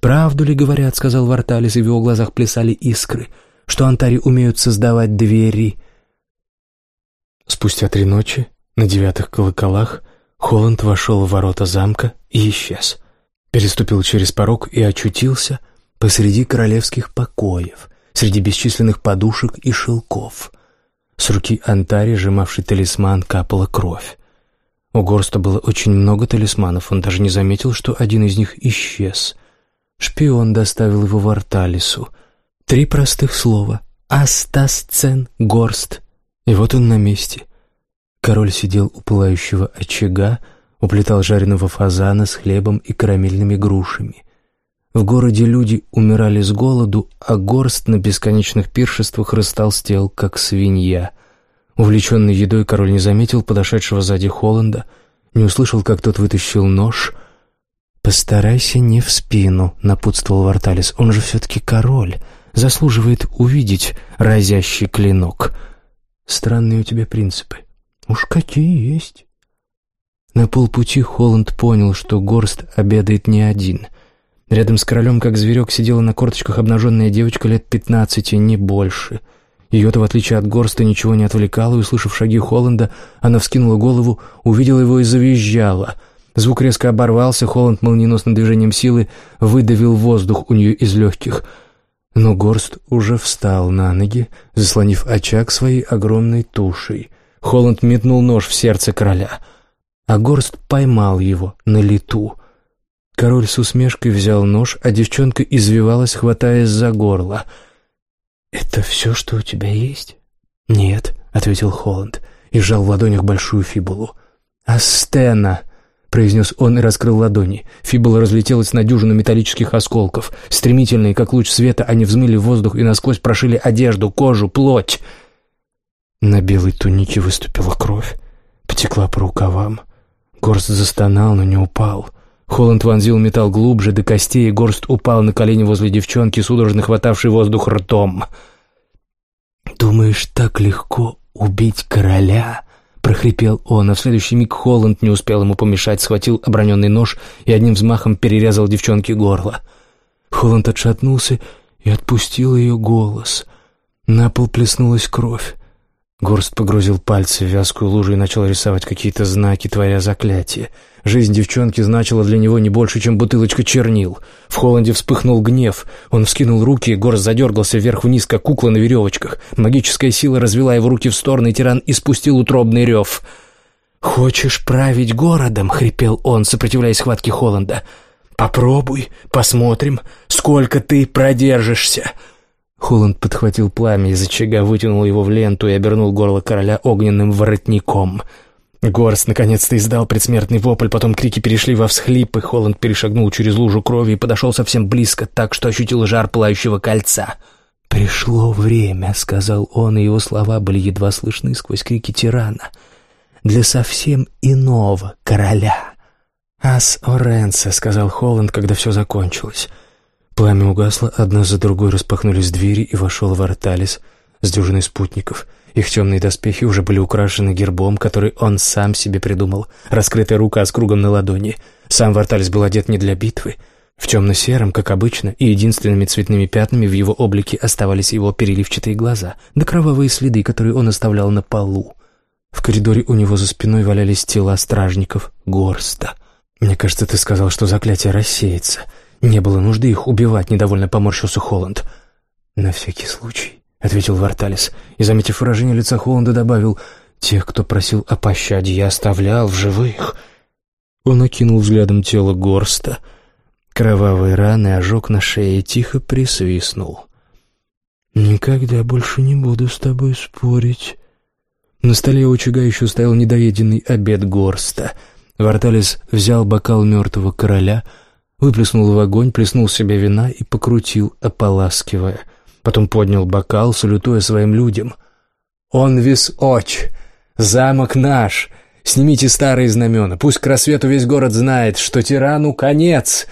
«Правду ли говорят, — сказал Варталис, и в его глазах плясали искры, — что антари умеют создавать двери?» Спустя три ночи, на девятых колоколах, Холланд вошел в ворота замка и исчез. Переступил через порог и очутился посреди королевских покоев, среди бесчисленных подушек и шелков. С руки Антари, сжимавшей талисман, капала кровь. У Горста было очень много талисманов, он даже не заметил, что один из них исчез. Шпион доставил его в Арталису. Три простых слова. «Астасцен Горст». И вот он на месте. Король сидел у пылающего очага, уплетал жареного фазана с хлебом и карамельными грушами. В городе люди умирали с голоду, а горст на бесконечных пиршествах растолстел, как свинья. Увлеченный едой король не заметил подошедшего сзади Холланда, не услышал, как тот вытащил нож. «Постарайся не в спину», — напутствовал Варталис, — «он же все-таки король, заслуживает увидеть разящий клинок». «Странные у тебя принципы». «Уж какие есть». На полпути Холланд понял, что Горст обедает не один. Рядом с королем, как зверек, сидела на корточках обнаженная девочка лет пятнадцати, не больше. Ее-то, в отличие от Горста, ничего не отвлекало, и, услышав шаги Холланда, она вскинула голову, увидела его и завизжала. Звук резко оборвался, Холланд молниеносным движением силы выдавил воздух у нее из легких. Но Горст уже встал на ноги, заслонив очаг своей огромной тушей. Холланд метнул нож в сердце короля — а Горст поймал его на лету. Король с усмешкой взял нож, а девчонка извивалась, хватаясь за горло. «Это все, что у тебя есть?» «Нет», — ответил Холланд и сжал в ладонях большую фибулу. «Астена!» — произнес он и раскрыл ладони. Фибула разлетелась на дюжину металлических осколков. Стремительные, как луч света, они взмыли воздух и насквозь прошили одежду, кожу, плоть. На белой тунике выступила кровь, потекла по рукавам. Горст застонал, но не упал. Холланд вонзил металл глубже, до костей, и Горст упал на колени возле девчонки, судорожно хватавшей воздух ртом. «Думаешь, так легко убить короля?» — прохрипел он, а в следующий миг Холланд не успел ему помешать, схватил оброненный нож и одним взмахом перерезал девчонке горло. Холланд отшатнулся и отпустил ее голос. На пол плеснулась кровь. Горст погрузил пальцы в вязкую лужу и начал рисовать какие-то знаки, творя заклятие. Жизнь девчонки значила для него не больше, чем бутылочка чернил. В Холланде вспыхнул гнев. Он вскинул руки, и Горст задергался вверх-вниз, как кукла на веревочках. Магическая сила развела его руки в стороны, и тиран испустил утробный рев. «Хочешь править городом?» — хрипел он, сопротивляясь схватке Холланда. «Попробуй, посмотрим, сколько ты продержишься». Холланд подхватил пламя из очага, вытянул его в ленту и обернул горло короля огненным воротником. Горст наконец-то издал предсмертный вопль, потом крики перешли во всхлипы. Холланд перешагнул через лужу крови и подошел совсем близко, так что ощутил жар пылающего кольца. «Пришло время», — сказал он, и его слова были едва слышны сквозь крики тирана. «Для совсем иного короля». «Ас Оренце», — сказал Холланд, когда все закончилось. Пламя угасло, одна за другой распахнулись двери, и вошел Варталис с дюжиной спутников. Их темные доспехи уже были украшены гербом, который он сам себе придумал. Раскрытая рука с кругом на ладони. Сам Варталис был одет не для битвы. В темно-сером, как обычно, и единственными цветными пятнами в его облике оставались его переливчатые глаза, да кровавые следы, которые он оставлял на полу. В коридоре у него за спиной валялись тела стражников Горста. «Мне кажется, ты сказал, что заклятие рассеется», «Не было нужды их убивать», — недовольно поморщился Холланд. «На всякий случай», — ответил Варталис, и, заметив выражение лица Холланда, добавил, «Тех, кто просил о пощаде, я оставлял в живых». Он окинул взглядом тело Горста. Кровавые раны, ожог на шее, тихо присвистнул. «Никогда больше не буду с тобой спорить». На столе у очага еще стоял недоеденный обед Горста. Варталис взял бокал мертвого короля — выплеснул в огонь, плеснул себе вина и покрутил, ополаскивая. Потом поднял бокал, салютуя своим людям. «Он вис оч! Замок наш! Снимите старые знамена, пусть к рассвету весь город знает, что тирану конец!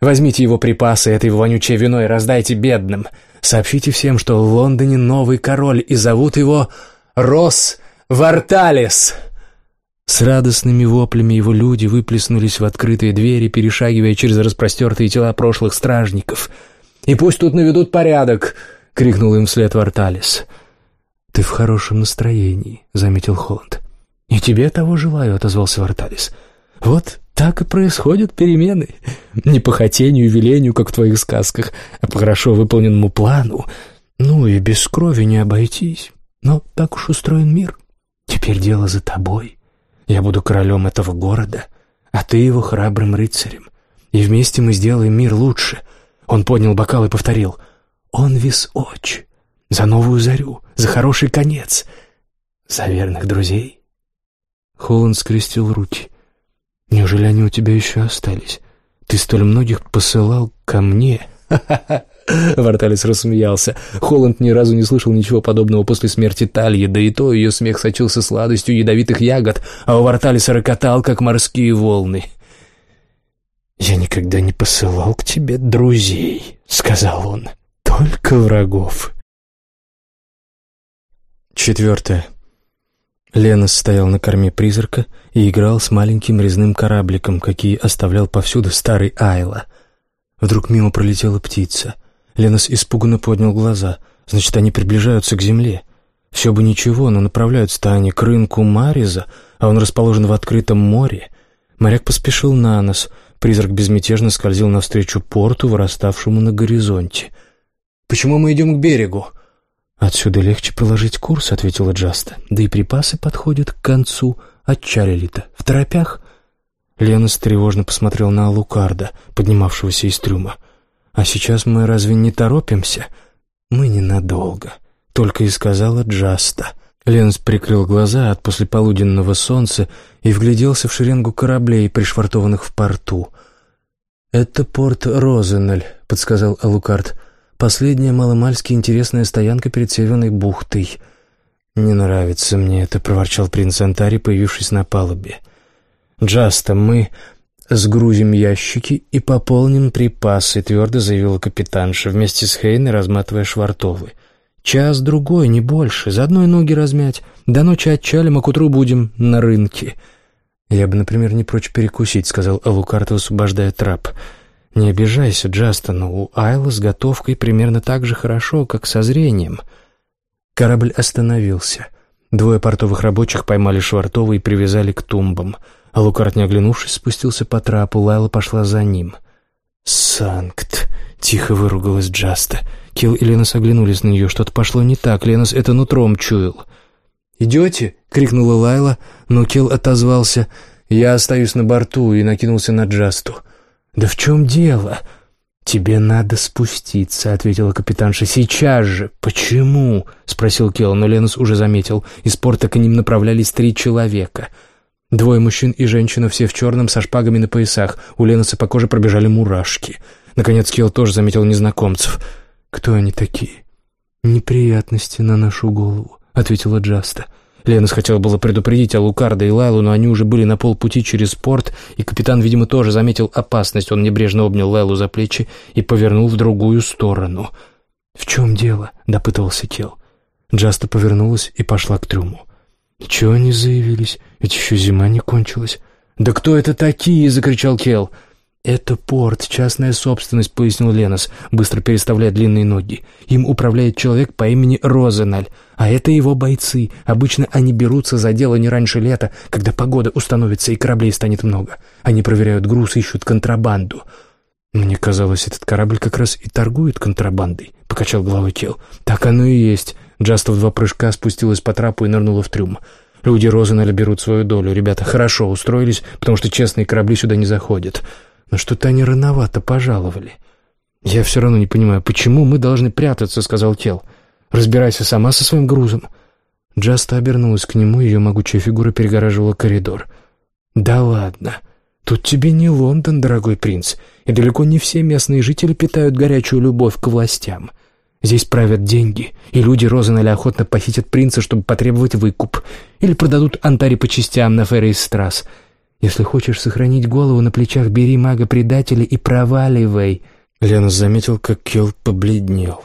Возьмите его припасы, это его вонючее вино, и раздайте бедным. Сообщите всем, что в Лондоне новый король, и зовут его Рос Варталес!» С радостными воплями его люди выплеснулись в открытые двери, перешагивая через распростертые тела прошлых стражников. «И пусть тут наведут порядок!» — крикнул им вслед Варталис. «Ты в хорошем настроении», — заметил Холланд. «И тебе того желаю», — отозвался Варталис. «Вот так и происходят перемены. Не по хотению и велению, как в твоих сказках, а по хорошо выполненному плану. Ну и без крови не обойтись. Но так уж устроен мир. Теперь дело за тобой». Я буду королем этого города, а ты его храбрым рыцарем. И вместе мы сделаем мир лучше». Он поднял бокал и повторил. «Он вис оч. За новую зарю, за хороший конец, за верных друзей». Холланд скрестил руки. «Неужели они у тебя еще остались? Ты столь многих посылал ко мне?» «Ха-ха-ха!» Варталис рассмеялся. Холланд ни разу не слышал ничего подобного после смерти Тальи, да и то ее смех сочился сладостью ядовитых ягод, а у Варталиса рокотал, как морские волны. «Я никогда не посылал к тебе друзей», — сказал он, — «только врагов». Четвертое. Ленос стоял на корме призрака и играл с маленьким резным корабликом, какие оставлял повсюду старый Айла. Вдруг мимо пролетела птица. Ленос испуганно поднял глаза. Значит, они приближаются к земле. Все бы ничего, но направляются-то они к рынку Мариза, а он расположен в открытом море. Моряк поспешил на нос. Призрак безмятежно скользил навстречу порту, выраставшему на горизонте. «Почему мы идем к берегу?» «Отсюда легче проложить курс», — ответила Джаста. «Да и припасы подходят к концу. Отчалили-то. В торопях?» Ленос тревожно посмотрел на Алукарда, поднимавшегося из трюма. «А сейчас мы разве не торопимся?» «Мы ненадолго», — только и сказала Джаста. Ленс прикрыл глаза от послеполуденного солнца и вгляделся в шеренгу кораблей, пришвартованных в порту. «Это порт Розенель», — подсказал Алукард. «Последняя маломальски интересная стоянка перед Северной бухтой». «Не нравится мне это», — проворчал принц Антари, появившись на палубе. «Джаста, мы сгрузим ящики и пополним припасы», — твердо заявила капитанша, вместе с Хейной разматывая швартовы. «Час-другой, не больше. За одной ноги размять. До ночи отчалим, а к утру будем на рынке». «Я бы, например, не прочь перекусить», — сказал Алукарт, освобождая трап. «Не обижайся, Джастон, у Айла с готовкой примерно так же хорошо, как со зрением». Корабль остановился. Двое портовых рабочих поймали швартовы и привязали к тумбам — а Лукард, не оглянувшись, спустился по трапу, Лайла пошла за ним. «Санкт!» — тихо выругалась Джаста. Килл и Ленос оглянулись на нее. Что-то пошло не так, Ленос это нутром чуял. «Идете?» — крикнула Лайла, но Килл отозвался. «Я остаюсь на борту» и накинулся на Джасту. «Да в чем дело?» «Тебе надо спуститься», — ответила капитанша. «Сейчас же». «Почему?» — спросил Келл, но Ленос уже заметил. Из порта к ним направлялись три человека — Двое мужчин и женщина, все в черном, со шпагами на поясах. У Леноса по коже пробежали мурашки. Наконец Килл тоже заметил незнакомцев. «Кто они такие?» «Неприятности на нашу голову», — ответила Джаста. Ленос хотел было предупредить Алукарда и Лайлу, но они уже были на полпути через порт, и капитан, видимо, тоже заметил опасность. Он небрежно обнял Лайлу за плечи и повернул в другую сторону. «В чем дело?» — допытывался Кел. Джаста повернулась и пошла к трюму. «Чего они заявились? Ведь еще зима не кончилась». «Да кто это такие?» — закричал Кел. «Это порт, частная собственность», — пояснил Ленос, быстро переставляя длинные ноги. «Им управляет человек по имени Розеналь, а это его бойцы. Обычно они берутся за дело не раньше лета, когда погода установится и кораблей станет много. Они проверяют груз, ищут контрабанду». «Мне казалось, этот корабль как раз и торгует контрабандой», — покачал головой Кел. «Так оно и есть. Джаста в два прыжка спустилась по трапу и нырнула в трюм. Люди Розенеля берут свою долю. Ребята хорошо устроились, потому что честные корабли сюда не заходят. Но что-то они рановато пожаловали. «Я все равно не понимаю, почему мы должны прятаться?» — сказал Тел. «Разбирайся сама со своим грузом». Джаста обернулась к нему, ее могучая фигура перегораживала коридор. «Да ладно. Тут тебе не Лондон, дорогой принц, и далеко не все местные жители питают горячую любовь к властям». Здесь правят деньги, и люди Розенеля охотно похитят принца, чтобы потребовать выкуп, или продадут Антари по частям на Феррейс-Страс. Если хочешь сохранить голову на плечах, бери мага-предателя и проваливай». Ленос заметил, как Келл побледнел.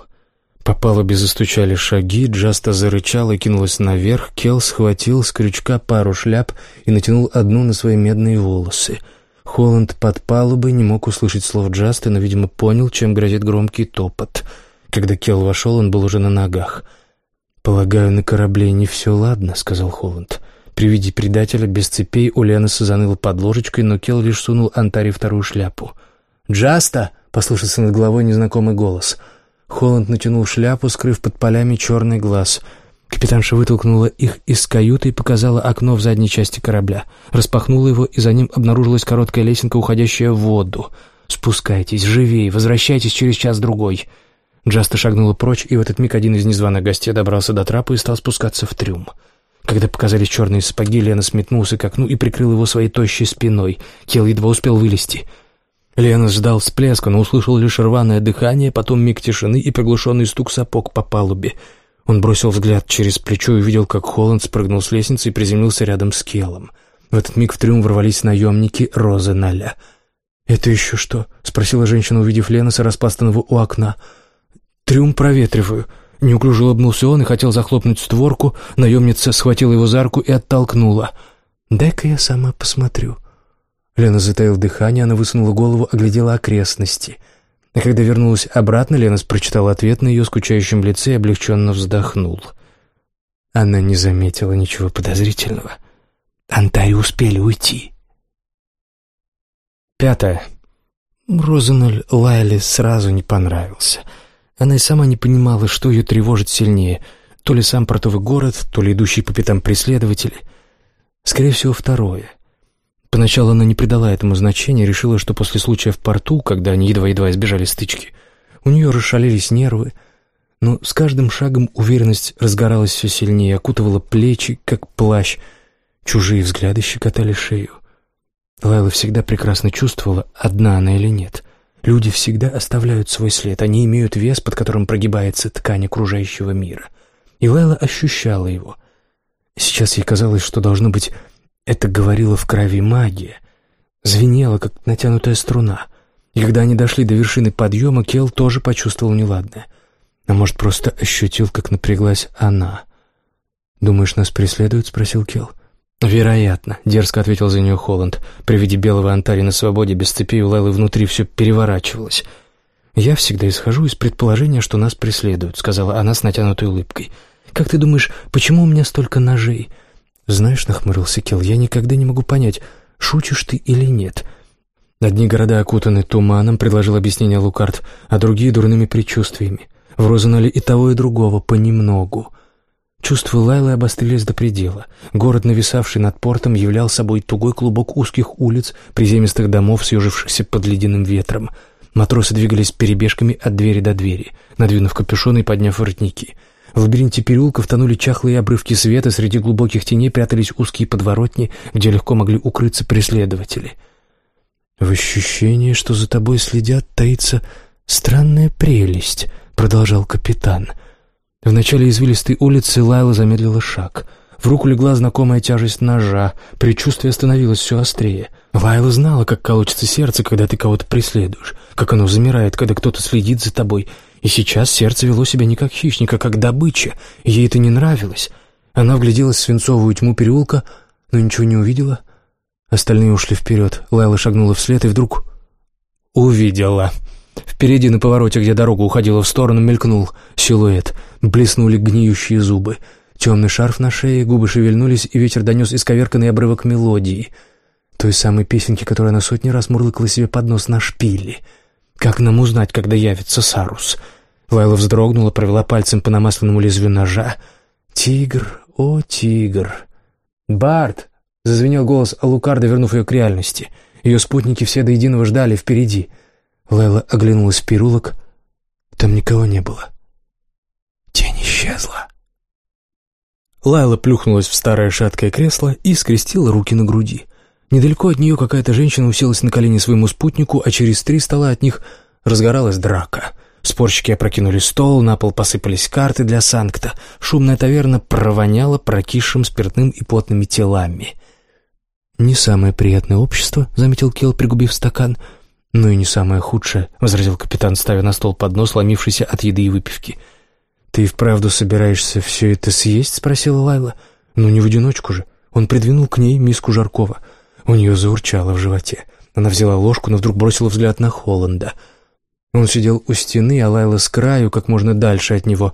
По палубе застучали шаги, Джаста зарычала и кинулась наверх. Келл схватил с крючка пару шляп и натянул одну на свои медные волосы. Холланд под палубой не мог услышать слов Джаста, но, видимо, понял, чем грозит громкий топот — когда Келл вошел, он был уже на ногах. «Полагаю, на корабле не все ладно», — сказал Холланд. При виде предателя без цепей у Леноса заныло под ложечкой, но Келл лишь сунул Антаре вторую шляпу. «Джаста!» — послышался над головой незнакомый голос. Холланд натянул шляпу, скрыв под полями черный глаз. Капитанша вытолкнула их из каюты и показала окно в задней части корабля. Распахнула его, и за ним обнаружилась короткая лесенка, уходящая в воду. «Спускайтесь, живей, возвращайтесь через час-другой». Джаста шагнула прочь, и в этот миг один из незваных гостей добрался до трапа и стал спускаться в трюм. Когда показались черные сапоги, Лена сметнулся к окну и прикрыл его своей тощей спиной. Кел едва успел вылезти. Лена ждал всплеска, но услышал лишь рваное дыхание, потом миг тишины и приглушенный стук сапог по палубе. Он бросил взгляд через плечо и увидел, как Холланд спрыгнул с лестницы и приземлился рядом с Келом. В этот миг в трюм ворвались наемники Розы Наля. «Это еще что?» — спросила женщина, увидев Леноса, распластанного у окна. «Трюм проветриваю», Неуклюже улыбнулся он и хотел захлопнуть створку. Наемница схватила его за руку и оттолкнула. «Дай-ка я сама посмотрю». Лена затаил дыхание, она высунула голову, оглядела окрестности. А когда вернулась обратно, Лена прочитала ответ на ее скучающем лице и облегченно вздохнул. Она не заметила ничего подозрительного. Антари успели уйти. Пятое. Розеналь Лайле сразу не понравился — она и сама не понимала, что ее тревожит сильнее, то ли сам портовый город, то ли идущие по пятам преследователи. Скорее всего, второе. Поначалу она не придала этому значения, решила, что после случая в порту, когда они едва-едва избежали стычки, у нее расшалились нервы, но с каждым шагом уверенность разгоралась все сильнее, окутывала плечи, как плащ, чужие взгляды щекотали шею. Лайла всегда прекрасно чувствовала, одна она или нет. Люди всегда оставляют свой след, они имеют вес, под которым прогибается ткань окружающего мира. И Лайла ощущала его. Сейчас ей казалось, что, должно быть, это говорило в крови магия. Звенело, как натянутая струна. И когда они дошли до вершины подъема, Кел тоже почувствовал неладное. А может, просто ощутил, как напряглась она. «Думаешь, нас преследуют?» — спросил Кел. «Вероятно», — дерзко ответил за нее Холланд. При виде белого антари на свободе без цепи у Лайлы внутри все переворачивалось. «Я всегда исхожу из предположения, что нас преследуют», — сказала она с натянутой улыбкой. «Как ты думаешь, почему у меня столько ножей?» «Знаешь», — нахмурился Кел, — «я никогда не могу понять, шутишь ты или нет». Одни города окутаны туманом, предложил объяснение Лукард, а другие — дурными предчувствиями. В Розенале и того, и другого понемногу. Чувства Лайлы обострились до предела. Город, нависавший над портом, являл собой тугой клубок узких улиц, приземистых домов, съежившихся под ледяным ветром. Матросы двигались перебежками от двери до двери, надвинув капюшоны и подняв воротники. В лабиринте переулков тонули чахлые обрывки света, среди глубоких теней прятались узкие подворотни, где легко могли укрыться преследователи. «В ощущении, что за тобой следят, таится странная прелесть», — продолжал капитан — в начале извилистой улицы Лайла замедлила шаг. В руку легла знакомая тяжесть ножа, предчувствие становилось все острее. Лайла знала, как колотится сердце, когда ты кого-то преследуешь, как оно замирает, когда кто-то следит за тобой. И сейчас сердце вело себя не как хищника, а как добыча. Ей это не нравилось. Она вгляделась в свинцовую тьму переулка, но ничего не увидела. Остальные ушли вперед. Лайла шагнула вслед и вдруг увидела. Впереди на повороте, где дорога уходила в сторону, мелькнул силуэт. Блеснули гниющие зубы. Темный шарф на шее, губы шевельнулись, и ветер донес исковерканный обрывок мелодии. Той самой песенки, которую она сотни раз мурлыкала себе под нос на шпиле. Как нам узнать, когда явится Сарус? Лайла вздрогнула, провела пальцем по намасленному лезвию ножа. «Тигр, о, тигр!» «Барт!» — зазвенел голос Алукарда, вернув ее к реальности. Ее спутники все до единого ждали впереди — Лайла оглянулась в переулок. Там никого не было. Тень исчезла. Лайла плюхнулась в старое шаткое кресло и скрестила руки на груди. Недалеко от нее какая-то женщина уселась на колени своему спутнику, а через три стола от них разгоралась драка. Спорщики опрокинули стол, на пол посыпались карты для санкта. Шумная таверна провоняла прокисшим спиртным и потными телами. «Не самое приятное общество», — заметил Кел, пригубив стакан, — «Ну и не самое худшее», — возразил капитан, ставя на стол поднос, ломившийся от еды и выпивки. «Ты вправду собираешься все это съесть?» — спросила Лайла. «Ну не в одиночку же». Он придвинул к ней миску жаркого. У нее заурчало в животе. Она взяла ложку, но вдруг бросила взгляд на Холланда. Он сидел у стены, а Лайла с краю, как можно дальше от него.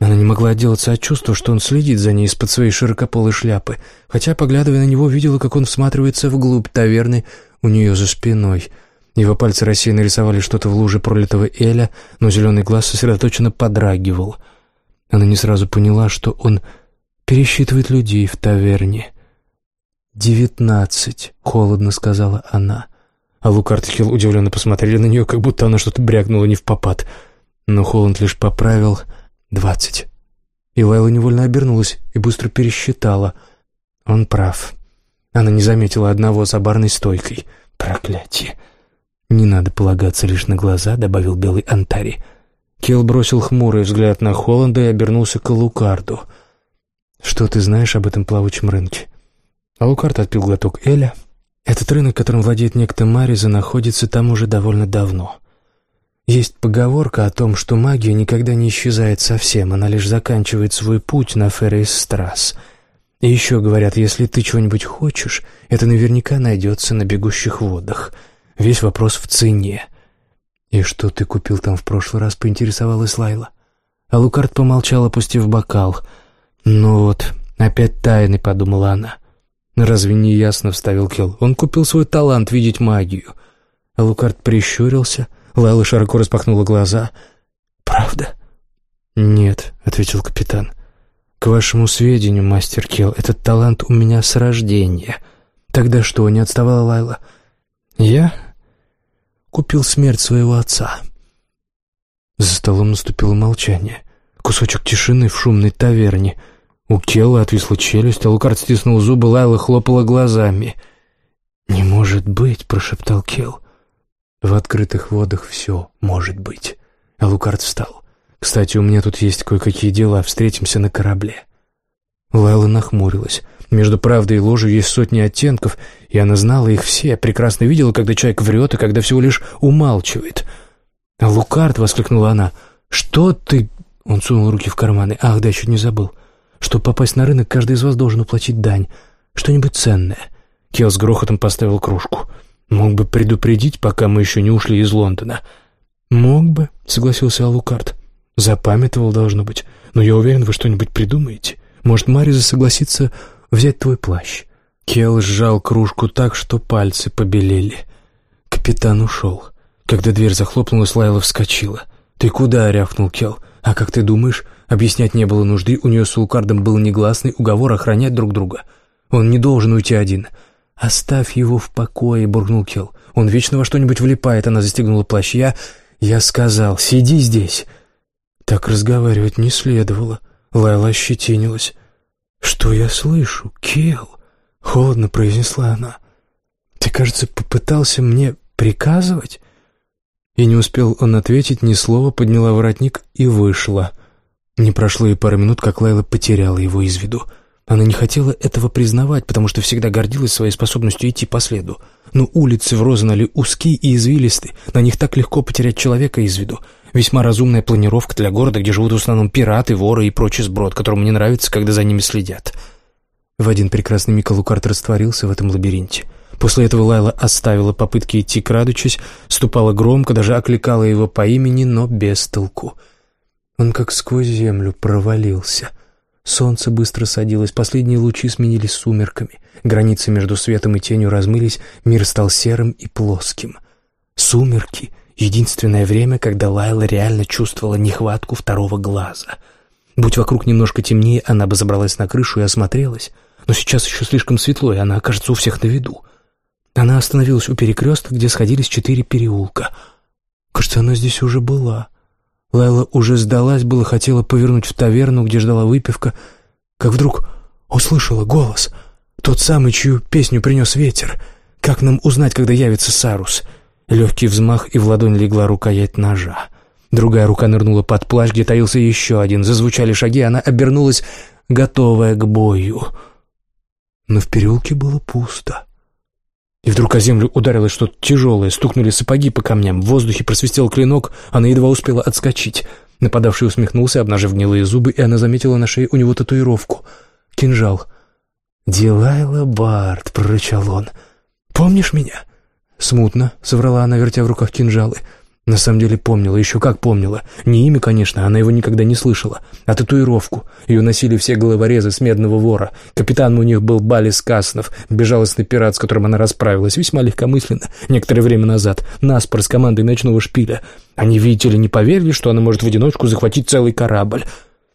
Она не могла отделаться от чувства, что он следит за ней из-под своей широкополой шляпы, хотя, поглядывая на него, видела, как он всматривается вглубь таверны у нее за спиной — его пальцы рассеянно рисовали что-то в луже пролитого эля, но зеленый глаз сосредоточенно подрагивал. Она не сразу поняла, что он пересчитывает людей в таверне. «Девятнадцать», — холодно сказала она. А Лукард и Хилл удивленно посмотрели на нее, как будто она что-то брякнула не в попад. Но Холланд лишь поправил «двадцать». И Лайла невольно обернулась и быстро пересчитала. Он прав. Она не заметила одного за барной стойкой. Проклятие. «Не надо полагаться лишь на глаза», — добавил белый Антари. Кел бросил хмурый взгляд на Холланда и обернулся к Лукарду. «Что ты знаешь об этом плавучем рынке?» А Лукард отпил глоток Эля. «Этот рынок, которым владеет некто Мариза, находится там уже довольно давно. Есть поговорка о том, что магия никогда не исчезает совсем, она лишь заканчивает свой путь на Феррейс-Страсс. И еще говорят, если ты чего-нибудь хочешь, это наверняка найдется на бегущих водах». Весь вопрос в цене. «И что ты купил там в прошлый раз?» — поинтересовалась Лайла. А помолчал, опустив бокал. «Ну вот, опять тайны», — подумала она. «Разве не ясно?» — вставил Келл. «Он купил свой талант видеть магию». А прищурился. Лайла широко распахнула глаза. «Правда?» «Нет», — ответил капитан. «К вашему сведению, мастер Келл, этот талант у меня с рождения». «Тогда что, не отставала Лайла?» «Я купил смерть своего отца». За столом наступило молчание. Кусочек тишины в шумной таверне. У Келла отвисла челюсть, а Лукард стиснул зубы, Лайла хлопала глазами. «Не может быть», — прошептал Келл. «В открытых водах все может быть». А Лукард встал. «Кстати, у меня тут есть кое-какие дела. Встретимся на корабле». Лайла нахмурилась. Между правдой и ложью есть сотни оттенков, и она знала их все, прекрасно видела, когда человек врет и когда всего лишь умалчивает. «Лукард!» — воскликнула она. «Что ты...» — он сунул руки в карманы. «Ах, да, чуть не забыл. Чтобы попасть на рынок, каждый из вас должен уплатить дань. Что-нибудь ценное». Кел с грохотом поставил кружку. «Мог бы предупредить, пока мы еще не ушли из Лондона». «Мог бы», — согласился Алукард. «Запамятовал, должно быть. Но я уверен, вы что-нибудь придумаете. Может, Мариза согласится взять твой плащ». Кел сжал кружку так, что пальцы побелели. Капитан ушел. Когда дверь захлопнулась, Лайла вскочила. «Ты куда?» — рявкнул Кел. «А как ты думаешь?» Объяснять не было нужды, у нее с Улкардом был негласный уговор охранять друг друга. Он не должен уйти один. «Оставь его в покое», — буркнул Кел. «Он вечно во что-нибудь влипает», — она застегнула плащ. «Я... я сказал, сиди здесь». Так разговаривать не следовало. Лайла ощетинилась. «Что я слышу, Кел?» — холодно произнесла она. «Ты, кажется, попытался мне приказывать?» И не успел он ответить ни слова, подняла воротник и вышла. Не прошло и пары минут, как Лайла потеряла его из виду. Она не хотела этого признавать, потому что всегда гордилась своей способностью идти по следу. Но улицы в Розенале узкие и извилисты, на них так легко потерять человека из виду. Весьма разумная планировка для города, где живут в основном пираты, воры и прочий сброд, которому не нравится, когда за ними следят. В один прекрасный миг Лукард растворился в этом лабиринте. После этого Лайла оставила попытки идти крадучись, ступала громко, даже окликала его по имени, но без толку. Он как сквозь землю провалился. Солнце быстро садилось, последние лучи сменились сумерками. Границы между светом и тенью размылись, мир стал серым и плоским. Сумерки — единственное время, когда Лайла реально чувствовала нехватку второго глаза. Будь вокруг немножко темнее, она бы забралась на крышу и осмотрелась — но сейчас еще слишком светло, и она окажется у всех на виду. Она остановилась у перекрестка, где сходились четыре переулка. Кажется, она здесь уже была. Лайла уже сдалась, было хотела повернуть в таверну, где ждала выпивка, как вдруг услышала голос. Тот самый, чью песню принес ветер. Как нам узнать, когда явится Сарус? Легкий взмах, и в ладонь легла рукоять ножа. Другая рука нырнула под плащ, где таился еще один. Зазвучали шаги, она обернулась, готовая к бою но в переулке было пусто. И вдруг о землю ударилось что-то тяжелое, стукнули сапоги по камням, в воздухе просвистел клинок, она едва успела отскочить. Нападавший усмехнулся, обнажив гнилые зубы, и она заметила на шее у него татуировку. Кинжал. «Дилайла Барт», — прорычал он. «Помнишь меня?» «Смутно», — соврала она, вертя в руках кинжалы. На самом деле помнила, еще как помнила. Не имя, конечно, она его никогда не слышала, а татуировку. Ее носили все головорезы с Медного Вора. Капитан у них был Балис Каснов, безжалостный пират, с которым она расправилась, весьма легкомысленно, некоторое время назад, наспор с командой ночного шпиля. Они, видите ли, не поверили, что она может в одиночку захватить целый корабль.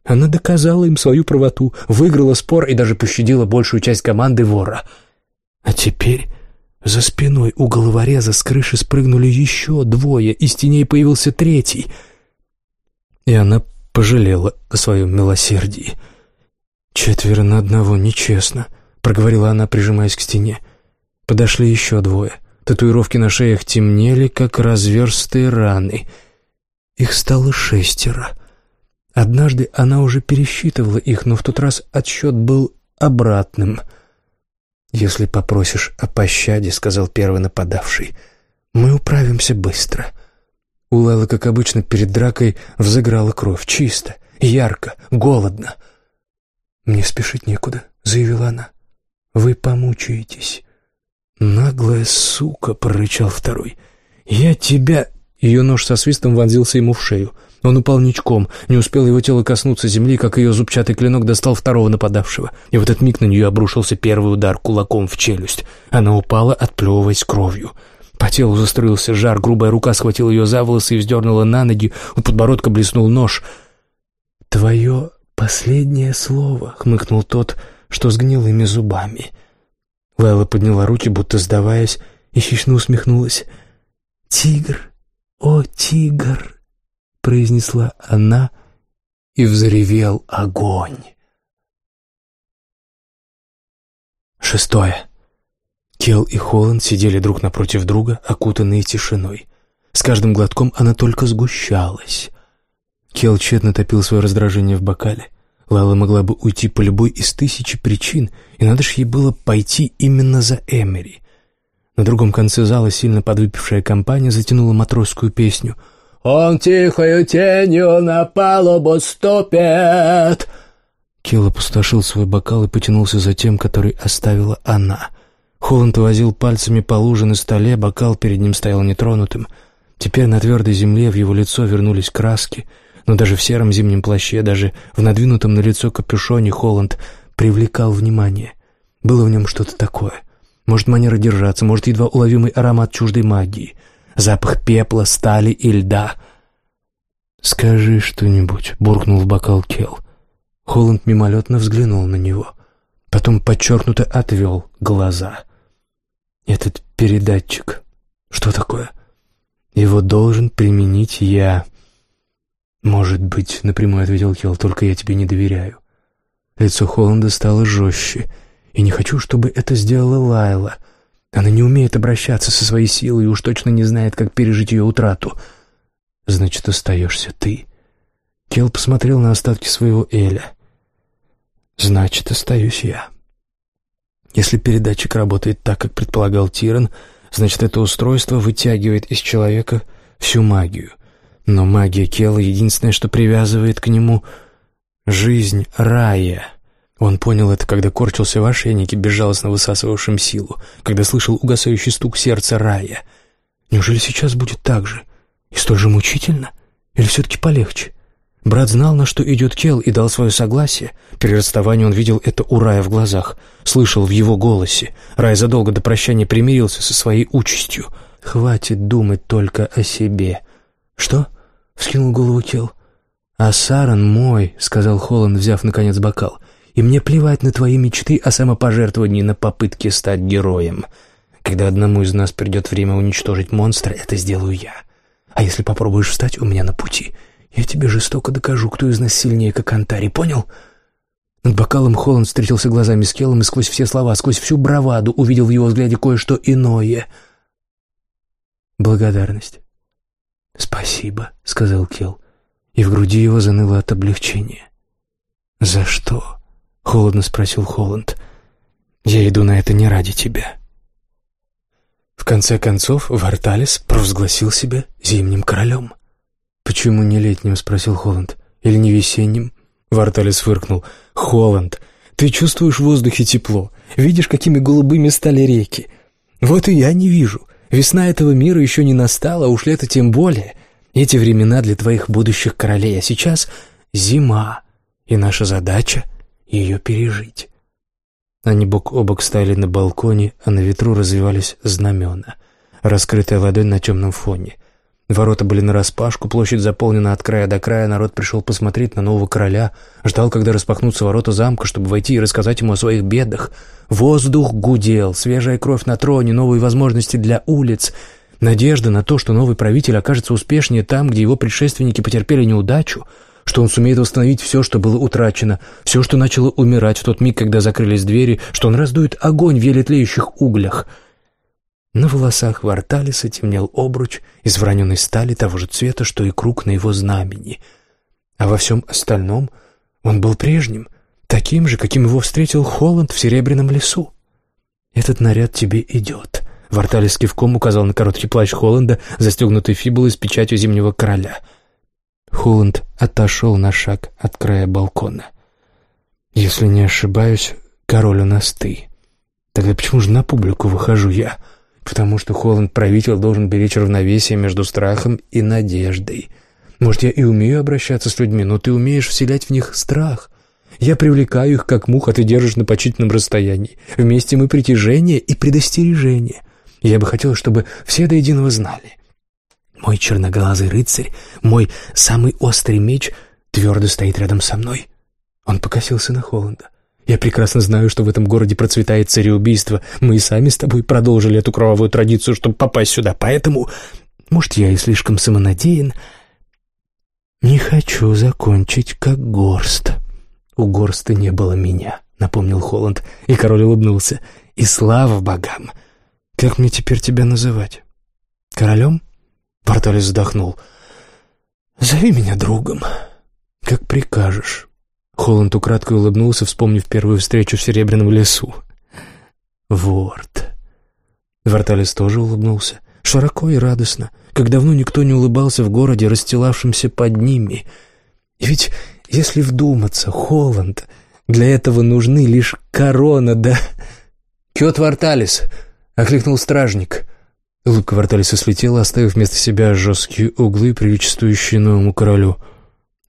Она доказала им свою правоту, выиграла спор и даже пощадила большую часть команды Вора. А теперь... За спиной у головореза с крыши спрыгнули еще двое, из теней появился третий. И она пожалела о своем милосердии. «Четверо на одного, нечестно», — проговорила она, прижимаясь к стене. Подошли еще двое. Татуировки на шеях темнели, как разверстые раны. Их стало шестеро. Однажды она уже пересчитывала их, но в тот раз отсчет был обратным. «Если попросишь о пощаде», — сказал первый нападавший, — «мы управимся быстро». У Лэлы, как обычно, перед дракой взыграла кровь. Чисто, ярко, голодно. «Мне спешить некуда», — заявила она. «Вы помучаетесь». «Наглая сука!» — прорычал второй. «Я тебя...» Ее нож со свистом вонзился ему в шею. Он упал ничком, не успел его тело коснуться земли, как ее зубчатый клинок достал второго нападавшего. И в этот миг на нее обрушился первый удар кулаком в челюсть. Она упала, отплевываясь кровью. По телу застроился жар, грубая рука схватила ее за волосы и вздернула на ноги, у подбородка блеснул нож. «Твое последнее слово», — хмыкнул тот, что с гнилыми зубами — Лайла подняла руки, будто сдаваясь, и хищно усмехнулась. «Тигр! О, тигр!» — произнесла она, и взревел огонь. Шестое. Кел и Холланд сидели друг напротив друга, окутанные тишиной. С каждым глотком она только сгущалась. Кел тщетно топил свое раздражение в бокале. Лала могла бы уйти по любой из тысячи причин, и надо ж ей было пойти именно за Эмери. На другом конце зала сильно подвыпившая компания затянула матросскую песню «Он тихою тенью на палубу ступит!» Килл опустошил свой бокал и потянулся за тем, который оставила она. Холланд возил пальцами по луже на столе, бокал перед ним стоял нетронутым. Теперь на твердой земле в его лицо вернулись краски — но даже в сером зимнем плаще, даже в надвинутом на лицо капюшоне Холланд привлекал внимание. Было в нем что-то такое. Может, манера держаться, может, едва уловимый аромат чуждой магии, запах пепла, стали и льда. «Скажи что-нибудь», — буркнул в бокал Келл. Холланд мимолетно взглянул на него, потом подчеркнуто отвел глаза. «Этот передатчик, что такое? Его должен применить я». «Может быть», — напрямую ответил Келл, — «только я тебе не доверяю». Лицо Холланда стало жестче, и не хочу, чтобы это сделала Лайла. Она не умеет обращаться со своей силой и уж точно не знает, как пережить ее утрату. «Значит, остаешься ты». Келл посмотрел на остатки своего Эля. «Значит, остаюсь я». Если передатчик работает так, как предполагал Тиран, значит, это устройство вытягивает из человека всю магию — но магия Кела — единственное, что привязывает к нему жизнь рая. Он понял это, когда корчился в ошейнике, безжалостно высасывавшем силу, когда слышал угасающий стук сердца рая. Неужели сейчас будет так же? И столь же мучительно? Или все-таки полегче? Брат знал, на что идет Кел, и дал свое согласие. При расставании он видел это у Рая в глазах, слышал в его голосе. Рай задолго до прощания примирился со своей участью. «Хватит думать только о себе». «Что?» — вскинул голову Кел. «А Саран мой», — сказал Холланд, взяв, наконец, бокал. «И мне плевать на твои мечты о самопожертвовании на попытке стать героем. Когда одному из нас придет время уничтожить монстра, это сделаю я. А если попробуешь встать у меня на пути, я тебе жестоко докажу, кто из нас сильнее, как Антари, понял?» Над бокалом Холланд встретился глазами с Келлом и сквозь все слова, сквозь всю браваду увидел в его взгляде кое-что иное. Благодарность. «Спасибо», — сказал Кел, и в груди его заныло от облегчения. «За что?» — холодно спросил Холланд. «Я иду на это не ради тебя». В конце концов, Варталис провозгласил себя зимним королем. «Почему не летним?» — спросил Холланд. «Или не весенним?» Варталис фыркнул. «Холланд, ты чувствуешь в воздухе тепло, видишь, какими голубыми стали реки. Вот и я не вижу. Весна этого мира еще не настала, а уж лето тем более. Эти времена для твоих будущих королей, а сейчас зима, и наша задача — ее пережить». Они бок о бок стояли на балконе, а на ветру развивались знамена, раскрытая ладонь на темном фоне. Ворота были нараспашку, площадь заполнена от края до края, народ пришел посмотреть на нового короля, ждал, когда распахнутся ворота замка, чтобы войти и рассказать ему о своих бедах. Воздух гудел, свежая кровь на троне, новые возможности для улиц. Надежда на то, что новый правитель окажется успешнее там, где его предшественники потерпели неудачу, что он сумеет восстановить все, что было утрачено, все, что начало умирать в тот миг, когда закрылись двери, что он раздует огонь в еле тлеющих углях. На волосах Варталиса темнел обруч из враненой стали того же цвета, что и круг на его знамени. А во всем остальном он был прежним, таким же, каким его встретил Холланд в Серебряном лесу. «Этот наряд тебе идет», — Варталис кивком указал на короткий плащ Холланда, застегнутый фибулой с печатью Зимнего Короля. Холланд отошел на шаг от края балкона. «Если не ошибаюсь, король у нас ты. Тогда почему же на публику выхожу я? Потому что Холланд-правитель должен беречь равновесие между страхом и надеждой. Может, я и умею обращаться с людьми, но ты умеешь вселять в них страх. Я привлекаю их, как мух, а ты держишь на почтительном расстоянии. Вместе мы притяжение и предостережение. Я бы хотел, чтобы все до единого знали. Мой черноглазый рыцарь, мой самый острый меч твердо стоит рядом со мной. Он покосился на Холланда. Я прекрасно знаю, что в этом городе процветает цареубийство. Мы и сами с тобой продолжили эту кровавую традицию, чтобы попасть сюда. Поэтому, может, я и слишком самонадеян. Не хочу закончить как горст. У горста не было меня, напомнил Холланд, и король улыбнулся. И слава богам! Как мне теперь тебя называть? Королем? Порталис вздохнул. «Зови меня другом, как прикажешь». Холланд украдкой улыбнулся, вспомнив первую встречу в Серебряном лесу. «Ворд». Варталис тоже улыбнулся, широко и радостно, как давно никто не улыбался в городе, расстилавшемся под ними. И ведь, если вдуматься, Холланд, для этого нужны лишь корона, да... «Кет Варталис!» — окликнул стражник. Улыбка Варталиса слетела, оставив вместо себя жесткие углы, приличествующие новому королю.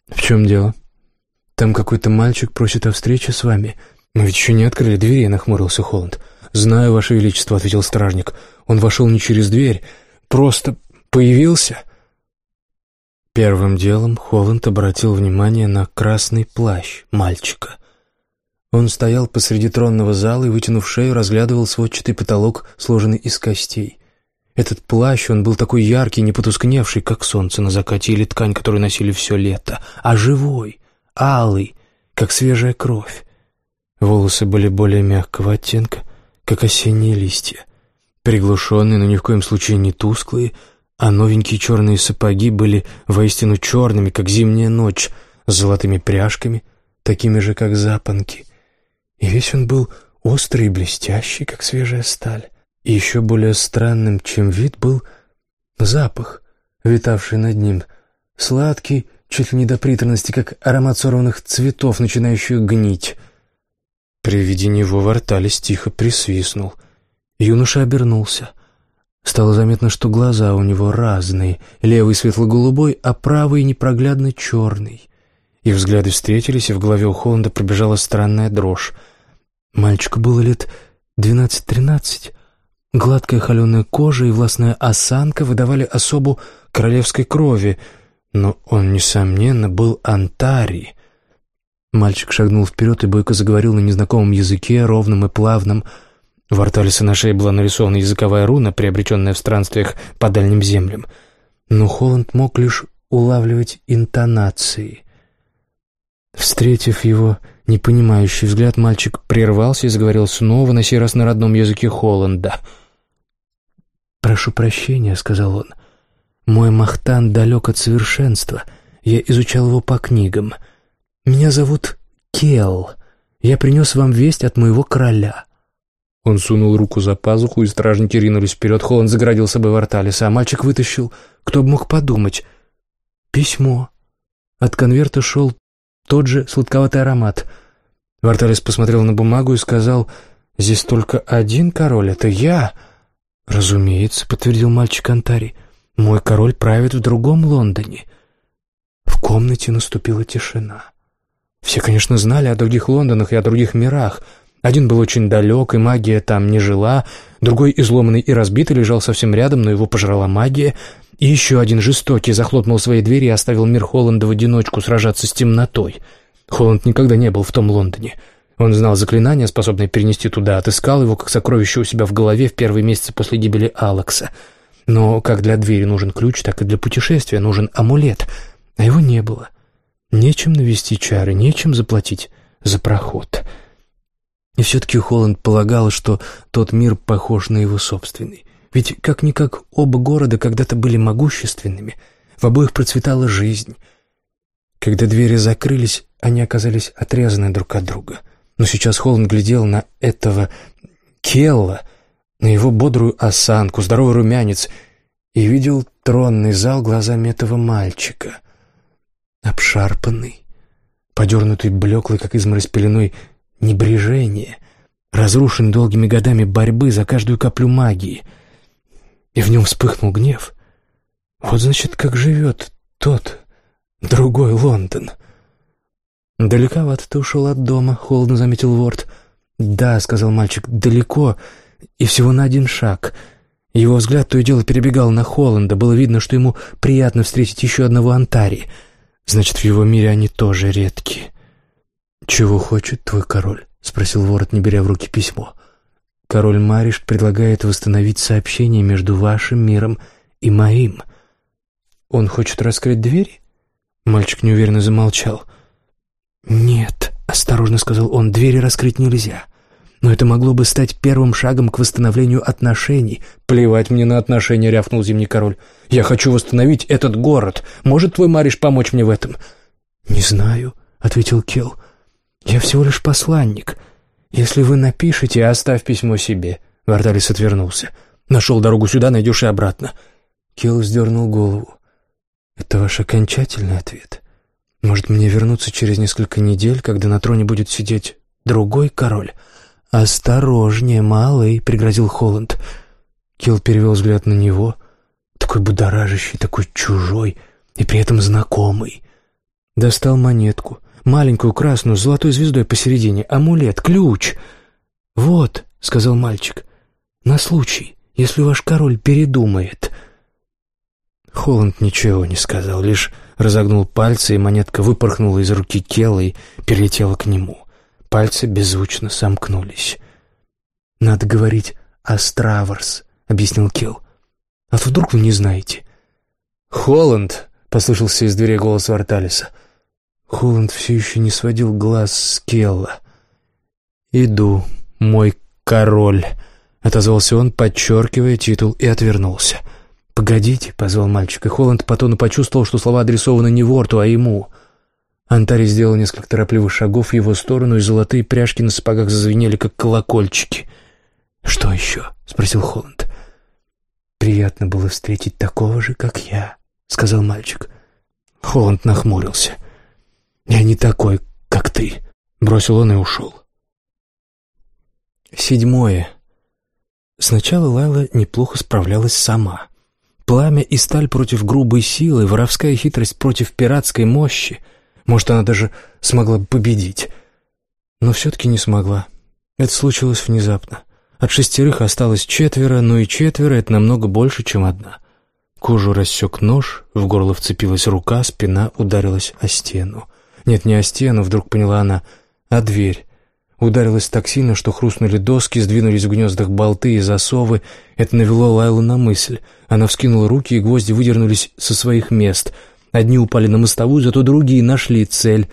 «В чем дело? Там какой-то мальчик просит о встрече с вами. Мы ведь еще не открыли двери», — нахмурился Холланд. «Знаю, Ваше Величество», — ответил стражник. «Он вошел не через дверь, просто появился». Первым делом Холланд обратил внимание на красный плащ мальчика. Он стоял посреди тронного зала и, вытянув шею, разглядывал сводчатый потолок, сложенный из костей. Этот плащ, он был такой яркий, не потускневший, как солнце на закате или ткань, которую носили все лето, а живой, алый, как свежая кровь. Волосы были более мягкого оттенка, как осенние листья. Приглушенные, но ни в коем случае не тусклые, а новенькие черные сапоги были воистину черными, как зимняя ночь, с золотыми пряжками, такими же, как запонки. И весь он был острый и блестящий, как свежая сталь. И еще более странным, чем вид, был запах, витавший над ним. Сладкий, чуть ли не до приторности, как аромат сорванных цветов, начинающих гнить. При виде него Варталис тихо присвистнул. Юноша обернулся. Стало заметно, что глаза у него разные, левый светло-голубой, а правый непроглядно черный. Их взгляды встретились, и в голове у Холланда пробежала странная дрожь. Мальчику было лет двенадцать-тринадцать, Гладкая холеная кожа и властная осанка выдавали особу королевской крови, но он, несомненно, был антари. Мальчик шагнул вперед и бойко заговорил на незнакомом языке, ровном и плавном. В Арталиса на шее была нарисована языковая руна, приобретенная в странствиях по дальним землям. Но Холланд мог лишь улавливать интонации. Встретив его непонимающий взгляд, мальчик прервался и заговорил снова, на сей раз на родном языке Холланда — «Прошу прощения», — сказал он. «Мой Махтан далек от совершенства. Я изучал его по книгам. Меня зовут Кел. Я принес вам весть от моего короля». Он сунул руку за пазуху, и стражники ринулись вперед. Холланд заградил собой Варталиса, а мальчик вытащил, кто бы мог подумать, письмо. От конверта шел тот же сладковатый аромат. Варталис посмотрел на бумагу и сказал, «Здесь только один король, это я». «Разумеется», — подтвердил мальчик Антари, — «мой король правит в другом Лондоне». В комнате наступила тишина. Все, конечно, знали о других Лондонах и о других мирах. Один был очень далек, и магия там не жила, другой, изломанный и разбитый, лежал совсем рядом, но его пожрала магия, и еще один жестокий захлопнул свои двери и оставил мир Холланда в одиночку сражаться с темнотой. Холланд никогда не был в том Лондоне — он знал заклинание, способное перенести туда, отыскал его как сокровище у себя в голове в первые месяцы после гибели Алекса. Но как для двери нужен ключ, так и для путешествия нужен амулет, а его не было. Нечем навести чары, нечем заплатить за проход. И все-таки Холланд полагал, что тот мир похож на его собственный. Ведь как-никак оба города когда-то были могущественными, в обоих процветала жизнь. Когда двери закрылись, они оказались отрезаны друг от друга. Но сейчас Холланд глядел на этого Келла, на его бодрую осанку, здоровый румянец, и видел тронный зал глазами этого мальчика. Обшарпанный, подернутый блеклый, как изморозь пеленой, небрежение, разрушен долгими годами борьбы за каждую каплю магии. И в нем вспыхнул гнев. Вот, значит, как живет тот, другой Лондон. «Далековато ты ушел от дома», — холодно заметил Ворд. «Да», — сказал мальчик, — «далеко, и всего на один шаг». Его взгляд то и дело перебегал на Холланда. Было видно, что ему приятно встретить еще одного Антари. Значит, в его мире они тоже редкие. «Чего хочет твой король?» — спросил ворот, не беря в руки письмо. «Король Мариш предлагает восстановить сообщение между вашим миром и моим. Он хочет раскрыть двери?» Мальчик неуверенно замолчал. «Нет», — осторожно сказал он, — «двери раскрыть нельзя. Но это могло бы стать первым шагом к восстановлению отношений». «Плевать мне на отношения», — рявкнул Зимний Король. «Я хочу восстановить этот город. Может твой Мариш помочь мне в этом?» «Не знаю», — ответил Келл. «Я всего лишь посланник. Если вы напишете, оставь письмо себе». Варталис отвернулся. «Нашел дорогу сюда, найдешь и обратно». Келл сдернул голову. «Это ваш окончательный ответ? Может, мне вернуться через несколько недель, когда на троне будет сидеть другой король?» «Осторожнее, малый», — пригрозил Холланд. Келл перевел взгляд на него. Такой будоражащий, такой чужой и при этом знакомый. Достал монетку, маленькую красную с золотой звездой посередине, амулет, ключ. «Вот», — сказал мальчик, — «на случай, если ваш король передумает». Холланд ничего не сказал, лишь разогнул пальцы, и монетка выпорхнула из руки Келла и перелетела к нему. Пальцы беззвучно сомкнулись. «Надо говорить «Астраворс», — объяснил Келл. «А то вдруг вы не знаете?» «Холланд!» — послышался из двери голос Варталиса. Холланд все еще не сводил глаз с Келла. «Иду, мой король», — отозвался он, подчеркивая титул, и отвернулся. «Погодите», — позвал мальчик, и Холланд по тону почувствовал, что слова адресованы не Ворту, а ему — Антари сделал несколько торопливых шагов в его сторону, и золотые пряжки на сапогах зазвенели, как колокольчики. «Что еще?» — спросил Холланд. «Приятно было встретить такого же, как я», — сказал мальчик. Холланд нахмурился. «Я не такой, как ты», — бросил он и ушел. Седьмое. Сначала Лайла неплохо справлялась сама. Пламя и сталь против грубой силы, воровская хитрость против пиратской мощи — может, она даже смогла бы победить. Но все-таки не смогла. Это случилось внезапно. От шестерых осталось четверо, но и четверо — это намного больше, чем одна. Кожу рассек нож, в горло вцепилась рука, спина ударилась о стену. Нет, не о стену, вдруг поняла она, а дверь. Ударилась так сильно, что хрустнули доски, сдвинулись в гнездах болты и засовы. Это навело Лайлу на мысль. Она вскинула руки, и гвозди выдернулись со своих мест — Одни упали на мостовую, зато другие нашли цель.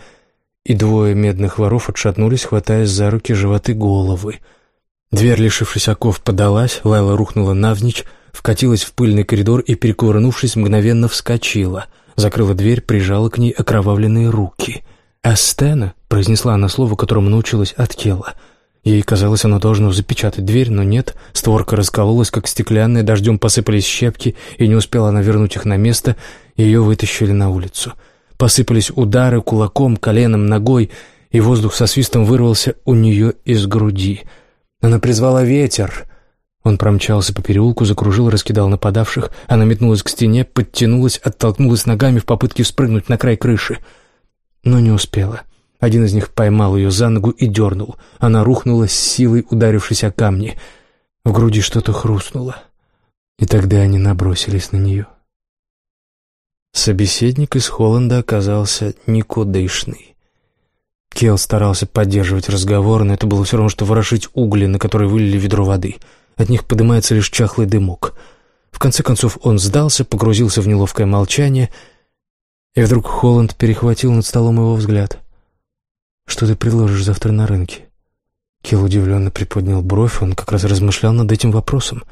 И двое медных воров отшатнулись, хватаясь за руки, животы, головы. Дверь, лишившись оков, подалась, Лайла рухнула навзничь, вкатилась в пыльный коридор и, перекувырнувшись, мгновенно вскочила. Закрыла дверь, прижала к ней окровавленные руки. «Астена», — произнесла она слово, которому научилась от тела — Ей казалось, оно должно запечатать дверь, но нет. Створка раскололась, как стеклянная, дождем посыпались щепки, и не успела она вернуть их на место, ее вытащили на улицу. Посыпались удары кулаком, коленом, ногой, и воздух со свистом вырвался у нее из груди. Она призвала ветер. Он промчался по переулку, закружил, раскидал нападавших. Она метнулась к стене, подтянулась, оттолкнулась ногами в попытке спрыгнуть на край крыши. Но не успела. Один из них поймал ее за ногу и дернул. Она рухнула с силой, ударившись о камни. В груди что-то хрустнуло. И тогда они набросились на нее. Собеседник из Холланда оказался никудышный. Кел старался поддерживать разговор, но это было все равно, что ворошить угли, на которые вылили ведро воды. От них поднимается лишь чахлый дымок. В конце концов он сдался, погрузился в неловкое молчание — И вдруг Холланд перехватил над столом его взгляд. «Что ты предложишь завтра на рынке?» Килл удивленно приподнял бровь, он как раз размышлял над этим вопросом.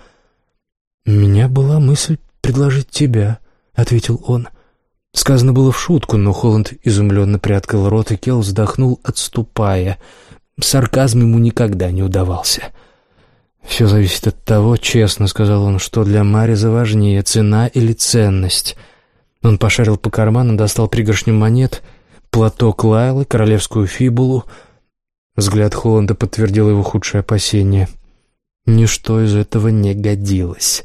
«У меня была мысль предложить тебя», — ответил он. Сказано было в шутку, но Холланд изумленно приоткрыл рот, и Келл вздохнул, отступая. Сарказм ему никогда не удавался. «Все зависит от того, честно», — сказал он, — «что для Мариза важнее, цена или ценность». Он пошарил по карманам, достал пригоршню монет, платок Лайлы, королевскую фибулу. Взгляд Холланда подтвердил его худшее опасение. Ничто из этого не годилось.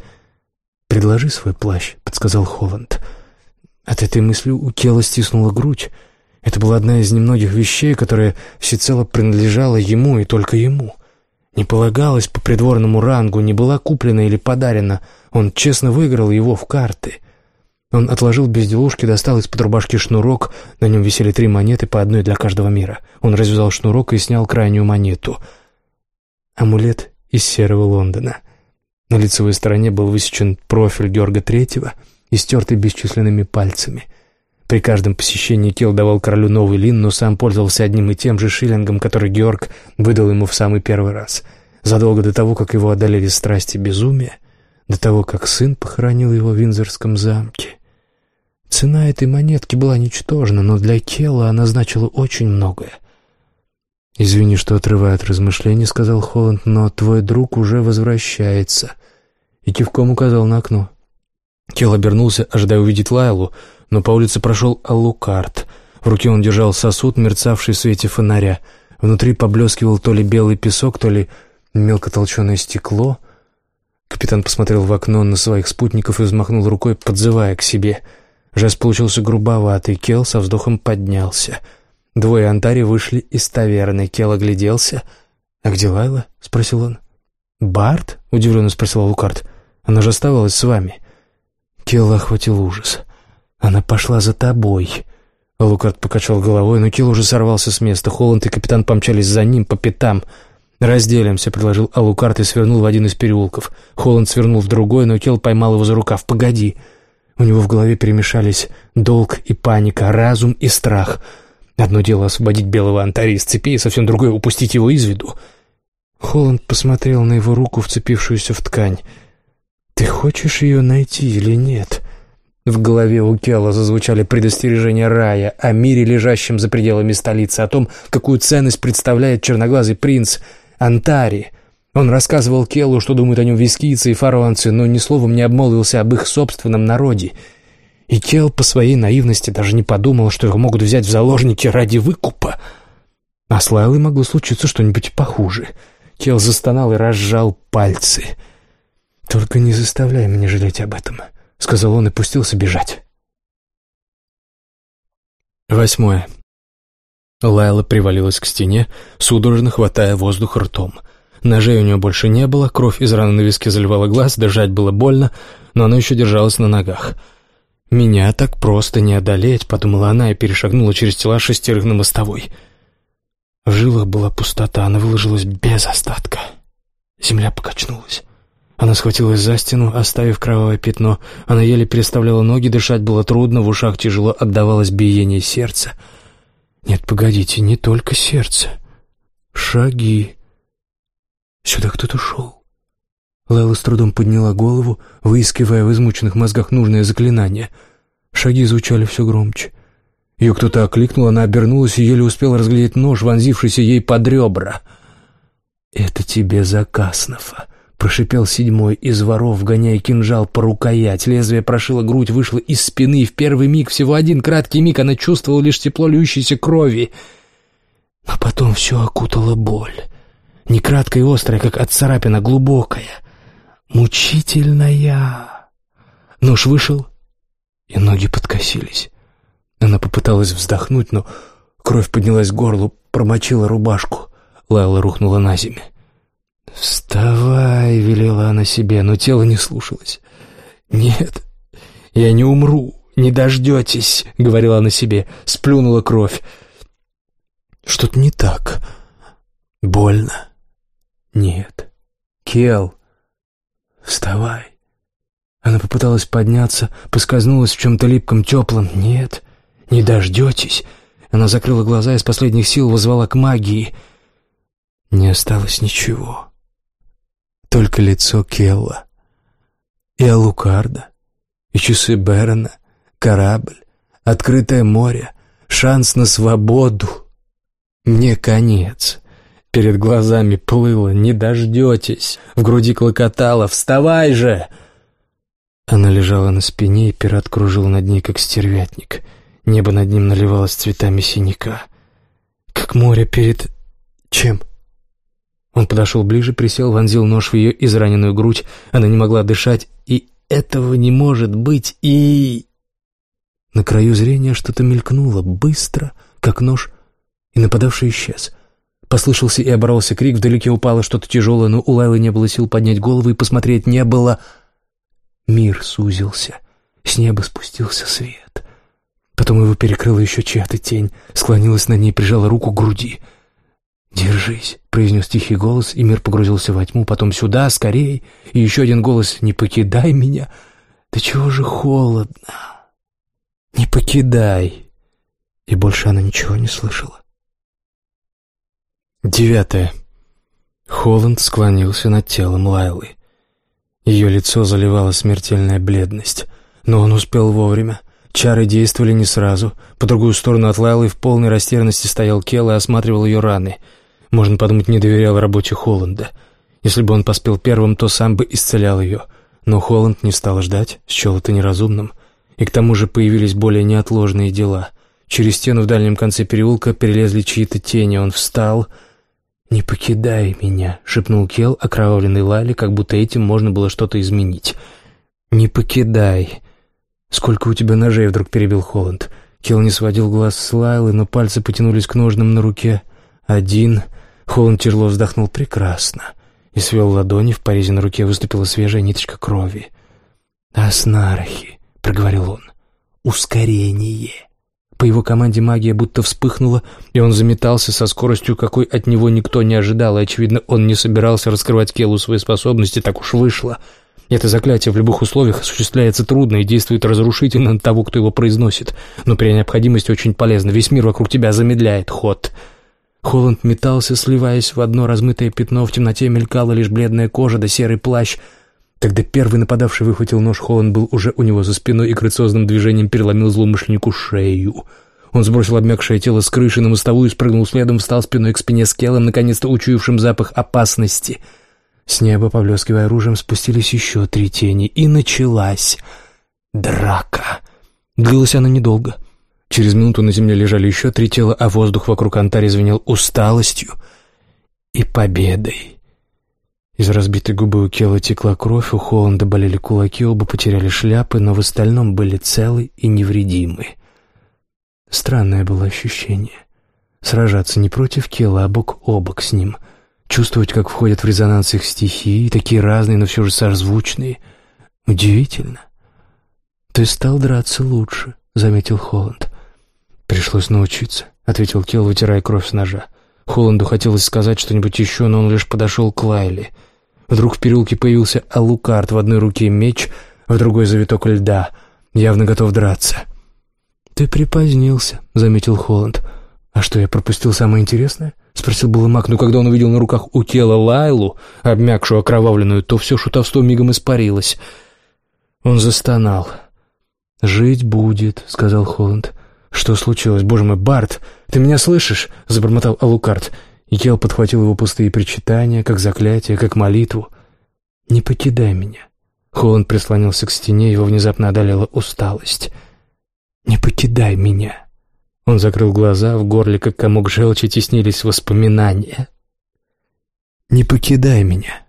«Предложи свой плащ», — подсказал Холланд. От этой мысли у Кела стиснула грудь. Это была одна из немногих вещей, которая всецело принадлежала ему и только ему. Не полагалась по придворному рангу, не была куплена или подарена. Он честно выиграл его в карты. Он отложил безделушки, достал из-под рубашки шнурок. На нем висели три монеты, по одной для каждого мира. Он развязал шнурок и снял крайнюю монету. Амулет из серого Лондона. На лицевой стороне был высечен профиль Георга Третьего, истертый бесчисленными пальцами. При каждом посещении Кел давал королю новый лин, но сам пользовался одним и тем же шиллингом, который Георг выдал ему в самый первый раз. Задолго до того, как его одолели страсти безумия, до того, как сын похоронил его в Винзорском замке. Цена этой монетки была ничтожна, но для Кела она значила очень многое. «Извини, что отрываю от размышлений», — сказал Холланд, — «но твой друг уже возвращается». И кивком указал на окно. Кел обернулся, ожидая увидеть Лайлу, но по улице прошел Аллукарт. В руке он держал сосуд, мерцавший в свете фонаря. Внутри поблескивал то ли белый песок, то ли мелкотолченое стекло. Капитан посмотрел в окно на своих спутников и взмахнул рукой, подзывая к себе — Жест получился грубоватый, Кел со вздохом поднялся. Двое Антари вышли из таверны, Кел огляделся. «А где Лайла?» — спросил он. «Барт?» — удивленно спросил Лукард. «Она же оставалась с вами». Кел охватил ужас. «Она пошла за тобой». Лукард покачал головой, но Кел уже сорвался с места. Холланд и капитан помчались за ним по пятам. «Разделимся», — предложил Алукарт и свернул в один из переулков. Холланд свернул в другой, но Кел поймал его за рукав. «Погоди». У него в голове перемешались долг и паника, разум и страх. Одно дело освободить белого антари из цепи, и совсем другое — упустить его из виду. Холланд посмотрел на его руку, вцепившуюся в ткань. «Ты хочешь ее найти или нет?» В голове у Келла зазвучали предостережения рая о мире, лежащем за пределами столицы, о том, какую ценность представляет черноглазый принц Антари — он рассказывал Келлу, что думают о нем вискийцы и фаронцы, но ни словом не обмолвился об их собственном народе. И Келл по своей наивности даже не подумал, что его могут взять в заложники ради выкупа. А с Лайлой могло случиться что-нибудь похуже. Келл застонал и разжал пальцы. «Только не заставляй меня жалеть об этом», — сказал он и пустился бежать. Восьмое. Лайла привалилась к стене, судорожно хватая воздух ртом — Ножей у нее больше не было, кровь из раны на виске заливала глаз, дышать было больно, но она еще держалась на ногах. «Меня так просто не одолеть», — подумала она и перешагнула через тела шестерых на мостовой. В жилах была пустота, она выложилась без остатка. Земля покачнулась. Она схватилась за стену, оставив кровавое пятно. Она еле переставляла ноги, дышать было трудно, в ушах тяжело отдавалось биение сердца. Нет, погодите, не только сердце. Шаги. Сюда кто-то шел. Лайла с трудом подняла голову, выискивая в измученных мозгах нужное заклинание. Шаги звучали все громче. Ее кто-то окликнул, она обернулась и еле успела разглядеть нож, вонзившийся ей под ребра. «Это тебе за Каснова», — прошипел седьмой из воров, гоняя кинжал по рукоять. Лезвие прошило грудь, вышло из спины, и в первый миг, всего один краткий миг, она чувствовала лишь тепло льющейся крови. А потом все окутала боль не краткая и острая, как от царапина, глубокая, мучительная. Нож вышел, и ноги подкосились. Она попыталась вздохнуть, но кровь поднялась к горлу, промочила рубашку. Лайла рухнула на землю. «Вставай!» — велела она себе, но тело не слушалось. «Нет, я не умру, не дождетесь!» — говорила она себе, сплюнула кровь. «Что-то не так. Больно. Нет. Кел, вставай. Она попыталась подняться, поскользнулась в чем-то липком, теплом. Нет, Не дождетесь?» Она закрыла глаза и с последних сил возвала к магии. Не осталось ничего. Только лицо Келла. И Алукарда. И часы Берона. Корабль. Открытое море. Шанс на свободу. Мне конец. Перед глазами плыло «Не дождетесь!» В груди клокотало «Вставай же!» Она лежала на спине, и пират кружил над ней, как стервятник. Небо над ним наливалось цветами синяка. Как море перед... чем? Он подошел ближе, присел, вонзил нож в ее израненную грудь. Она не могла дышать, и этого не может быть, и... На краю зрения что-то мелькнуло, быстро, как нож, и нападавший исчез — Послышался и оборвался крик, вдалеке упало что-то тяжелое, но у Лайлы не было сил поднять голову и посмотреть не было. Мир сузился, с неба спустился свет. Потом его перекрыла еще чья-то тень, склонилась на ней, прижала руку к груди. «Держись», — произнес тихий голос, и мир погрузился во тьму, потом сюда, скорей, и еще один голос «Не покидай меня». «Да чего же холодно?» «Не покидай!» И больше она ничего не слышала. Девятое. Холланд склонился над телом Лайлы. Ее лицо заливала смертельная бледность, но он успел вовремя. Чары действовали не сразу. По другую сторону от Лайлы в полной растерянности стоял Келл и осматривал ее раны. Можно подумать, не доверял работе Холланда. Если бы он поспел первым, то сам бы исцелял ее. Но Холланд не стал ждать, счел это неразумным. И к тому же появились более неотложные дела. Через стену в дальнем конце переулка перелезли чьи-то тени. Он встал «Не покидай меня», — шепнул Кел, окровавленный Лайли, как будто этим можно было что-то изменить. «Не покидай». «Сколько у тебя ножей?» — вдруг перебил Холланд. Кел не сводил глаз с Лайлы, но пальцы потянулись к ножным на руке. «Один». Холланд тяжело вздохнул прекрасно и свел ладони, в порезе на руке выступила свежая ниточка крови. «Аснархи», — проговорил он, — «ускорение». По его команде магия будто вспыхнула, и он заметался со скоростью, какой от него никто не ожидал, и, очевидно, он не собирался раскрывать Келу свои способности, так уж вышло. Это заклятие в любых условиях осуществляется трудно и действует разрушительно на того, кто его произносит, но при необходимости очень полезно. Весь мир вокруг тебя замедляет ход. Холланд метался, сливаясь в одно размытое пятно, в темноте мелькала лишь бледная кожа да серый плащ — когда первый нападавший выхватил нож, Холланд был уже у него за спиной и грациозным движением переломил злоумышленнику шею. Он сбросил обмякшее тело с крыши на мостовую, спрыгнул следом, встал спиной к спине с Келлом, наконец-то учуявшим запах опасности. С неба, поблескивая оружием, спустились еще три тени, и началась драка. Длилась она недолго. Через минуту на земле лежали еще три тела, а воздух вокруг Антари звенел усталостью и победой. Из разбитой губы у Кела текла кровь, у Холланда болели кулаки, оба потеряли шляпы, но в остальном были целы и невредимы. Странное было ощущение. Сражаться не против Кела, а бок о бок с ним. Чувствовать, как входят в резонанс их стихии, такие разные, но все же созвучные. Удивительно. «Ты стал драться лучше», — заметил Холланд. «Пришлось научиться», — ответил Кел, вытирая кровь с ножа. Холланду хотелось сказать что-нибудь еще, но он лишь подошел к Лайле. Вдруг в переулке появился Алукард, в одной руке меч, в другой завиток льда, явно готов драться. «Ты припозднился», — заметил Холланд. «А что, я пропустил самое интересное?» — спросил было Мак, но когда он увидел на руках у тела Лайлу, обмякшую окровавленную, то все шутовство мигом испарилось. Он застонал. «Жить будет», — сказал Холланд. «Что случилось? Боже мой, Барт, ты меня слышишь?» — забормотал Алукард. И Кел подхватил его пустые причитания, как заклятие, как молитву. «Не покидай меня». Холланд прислонился к стене, его внезапно одолела усталость. «Не покидай меня». Он закрыл глаза, в горле, как комок желчи, теснились воспоминания. «Не покидай меня».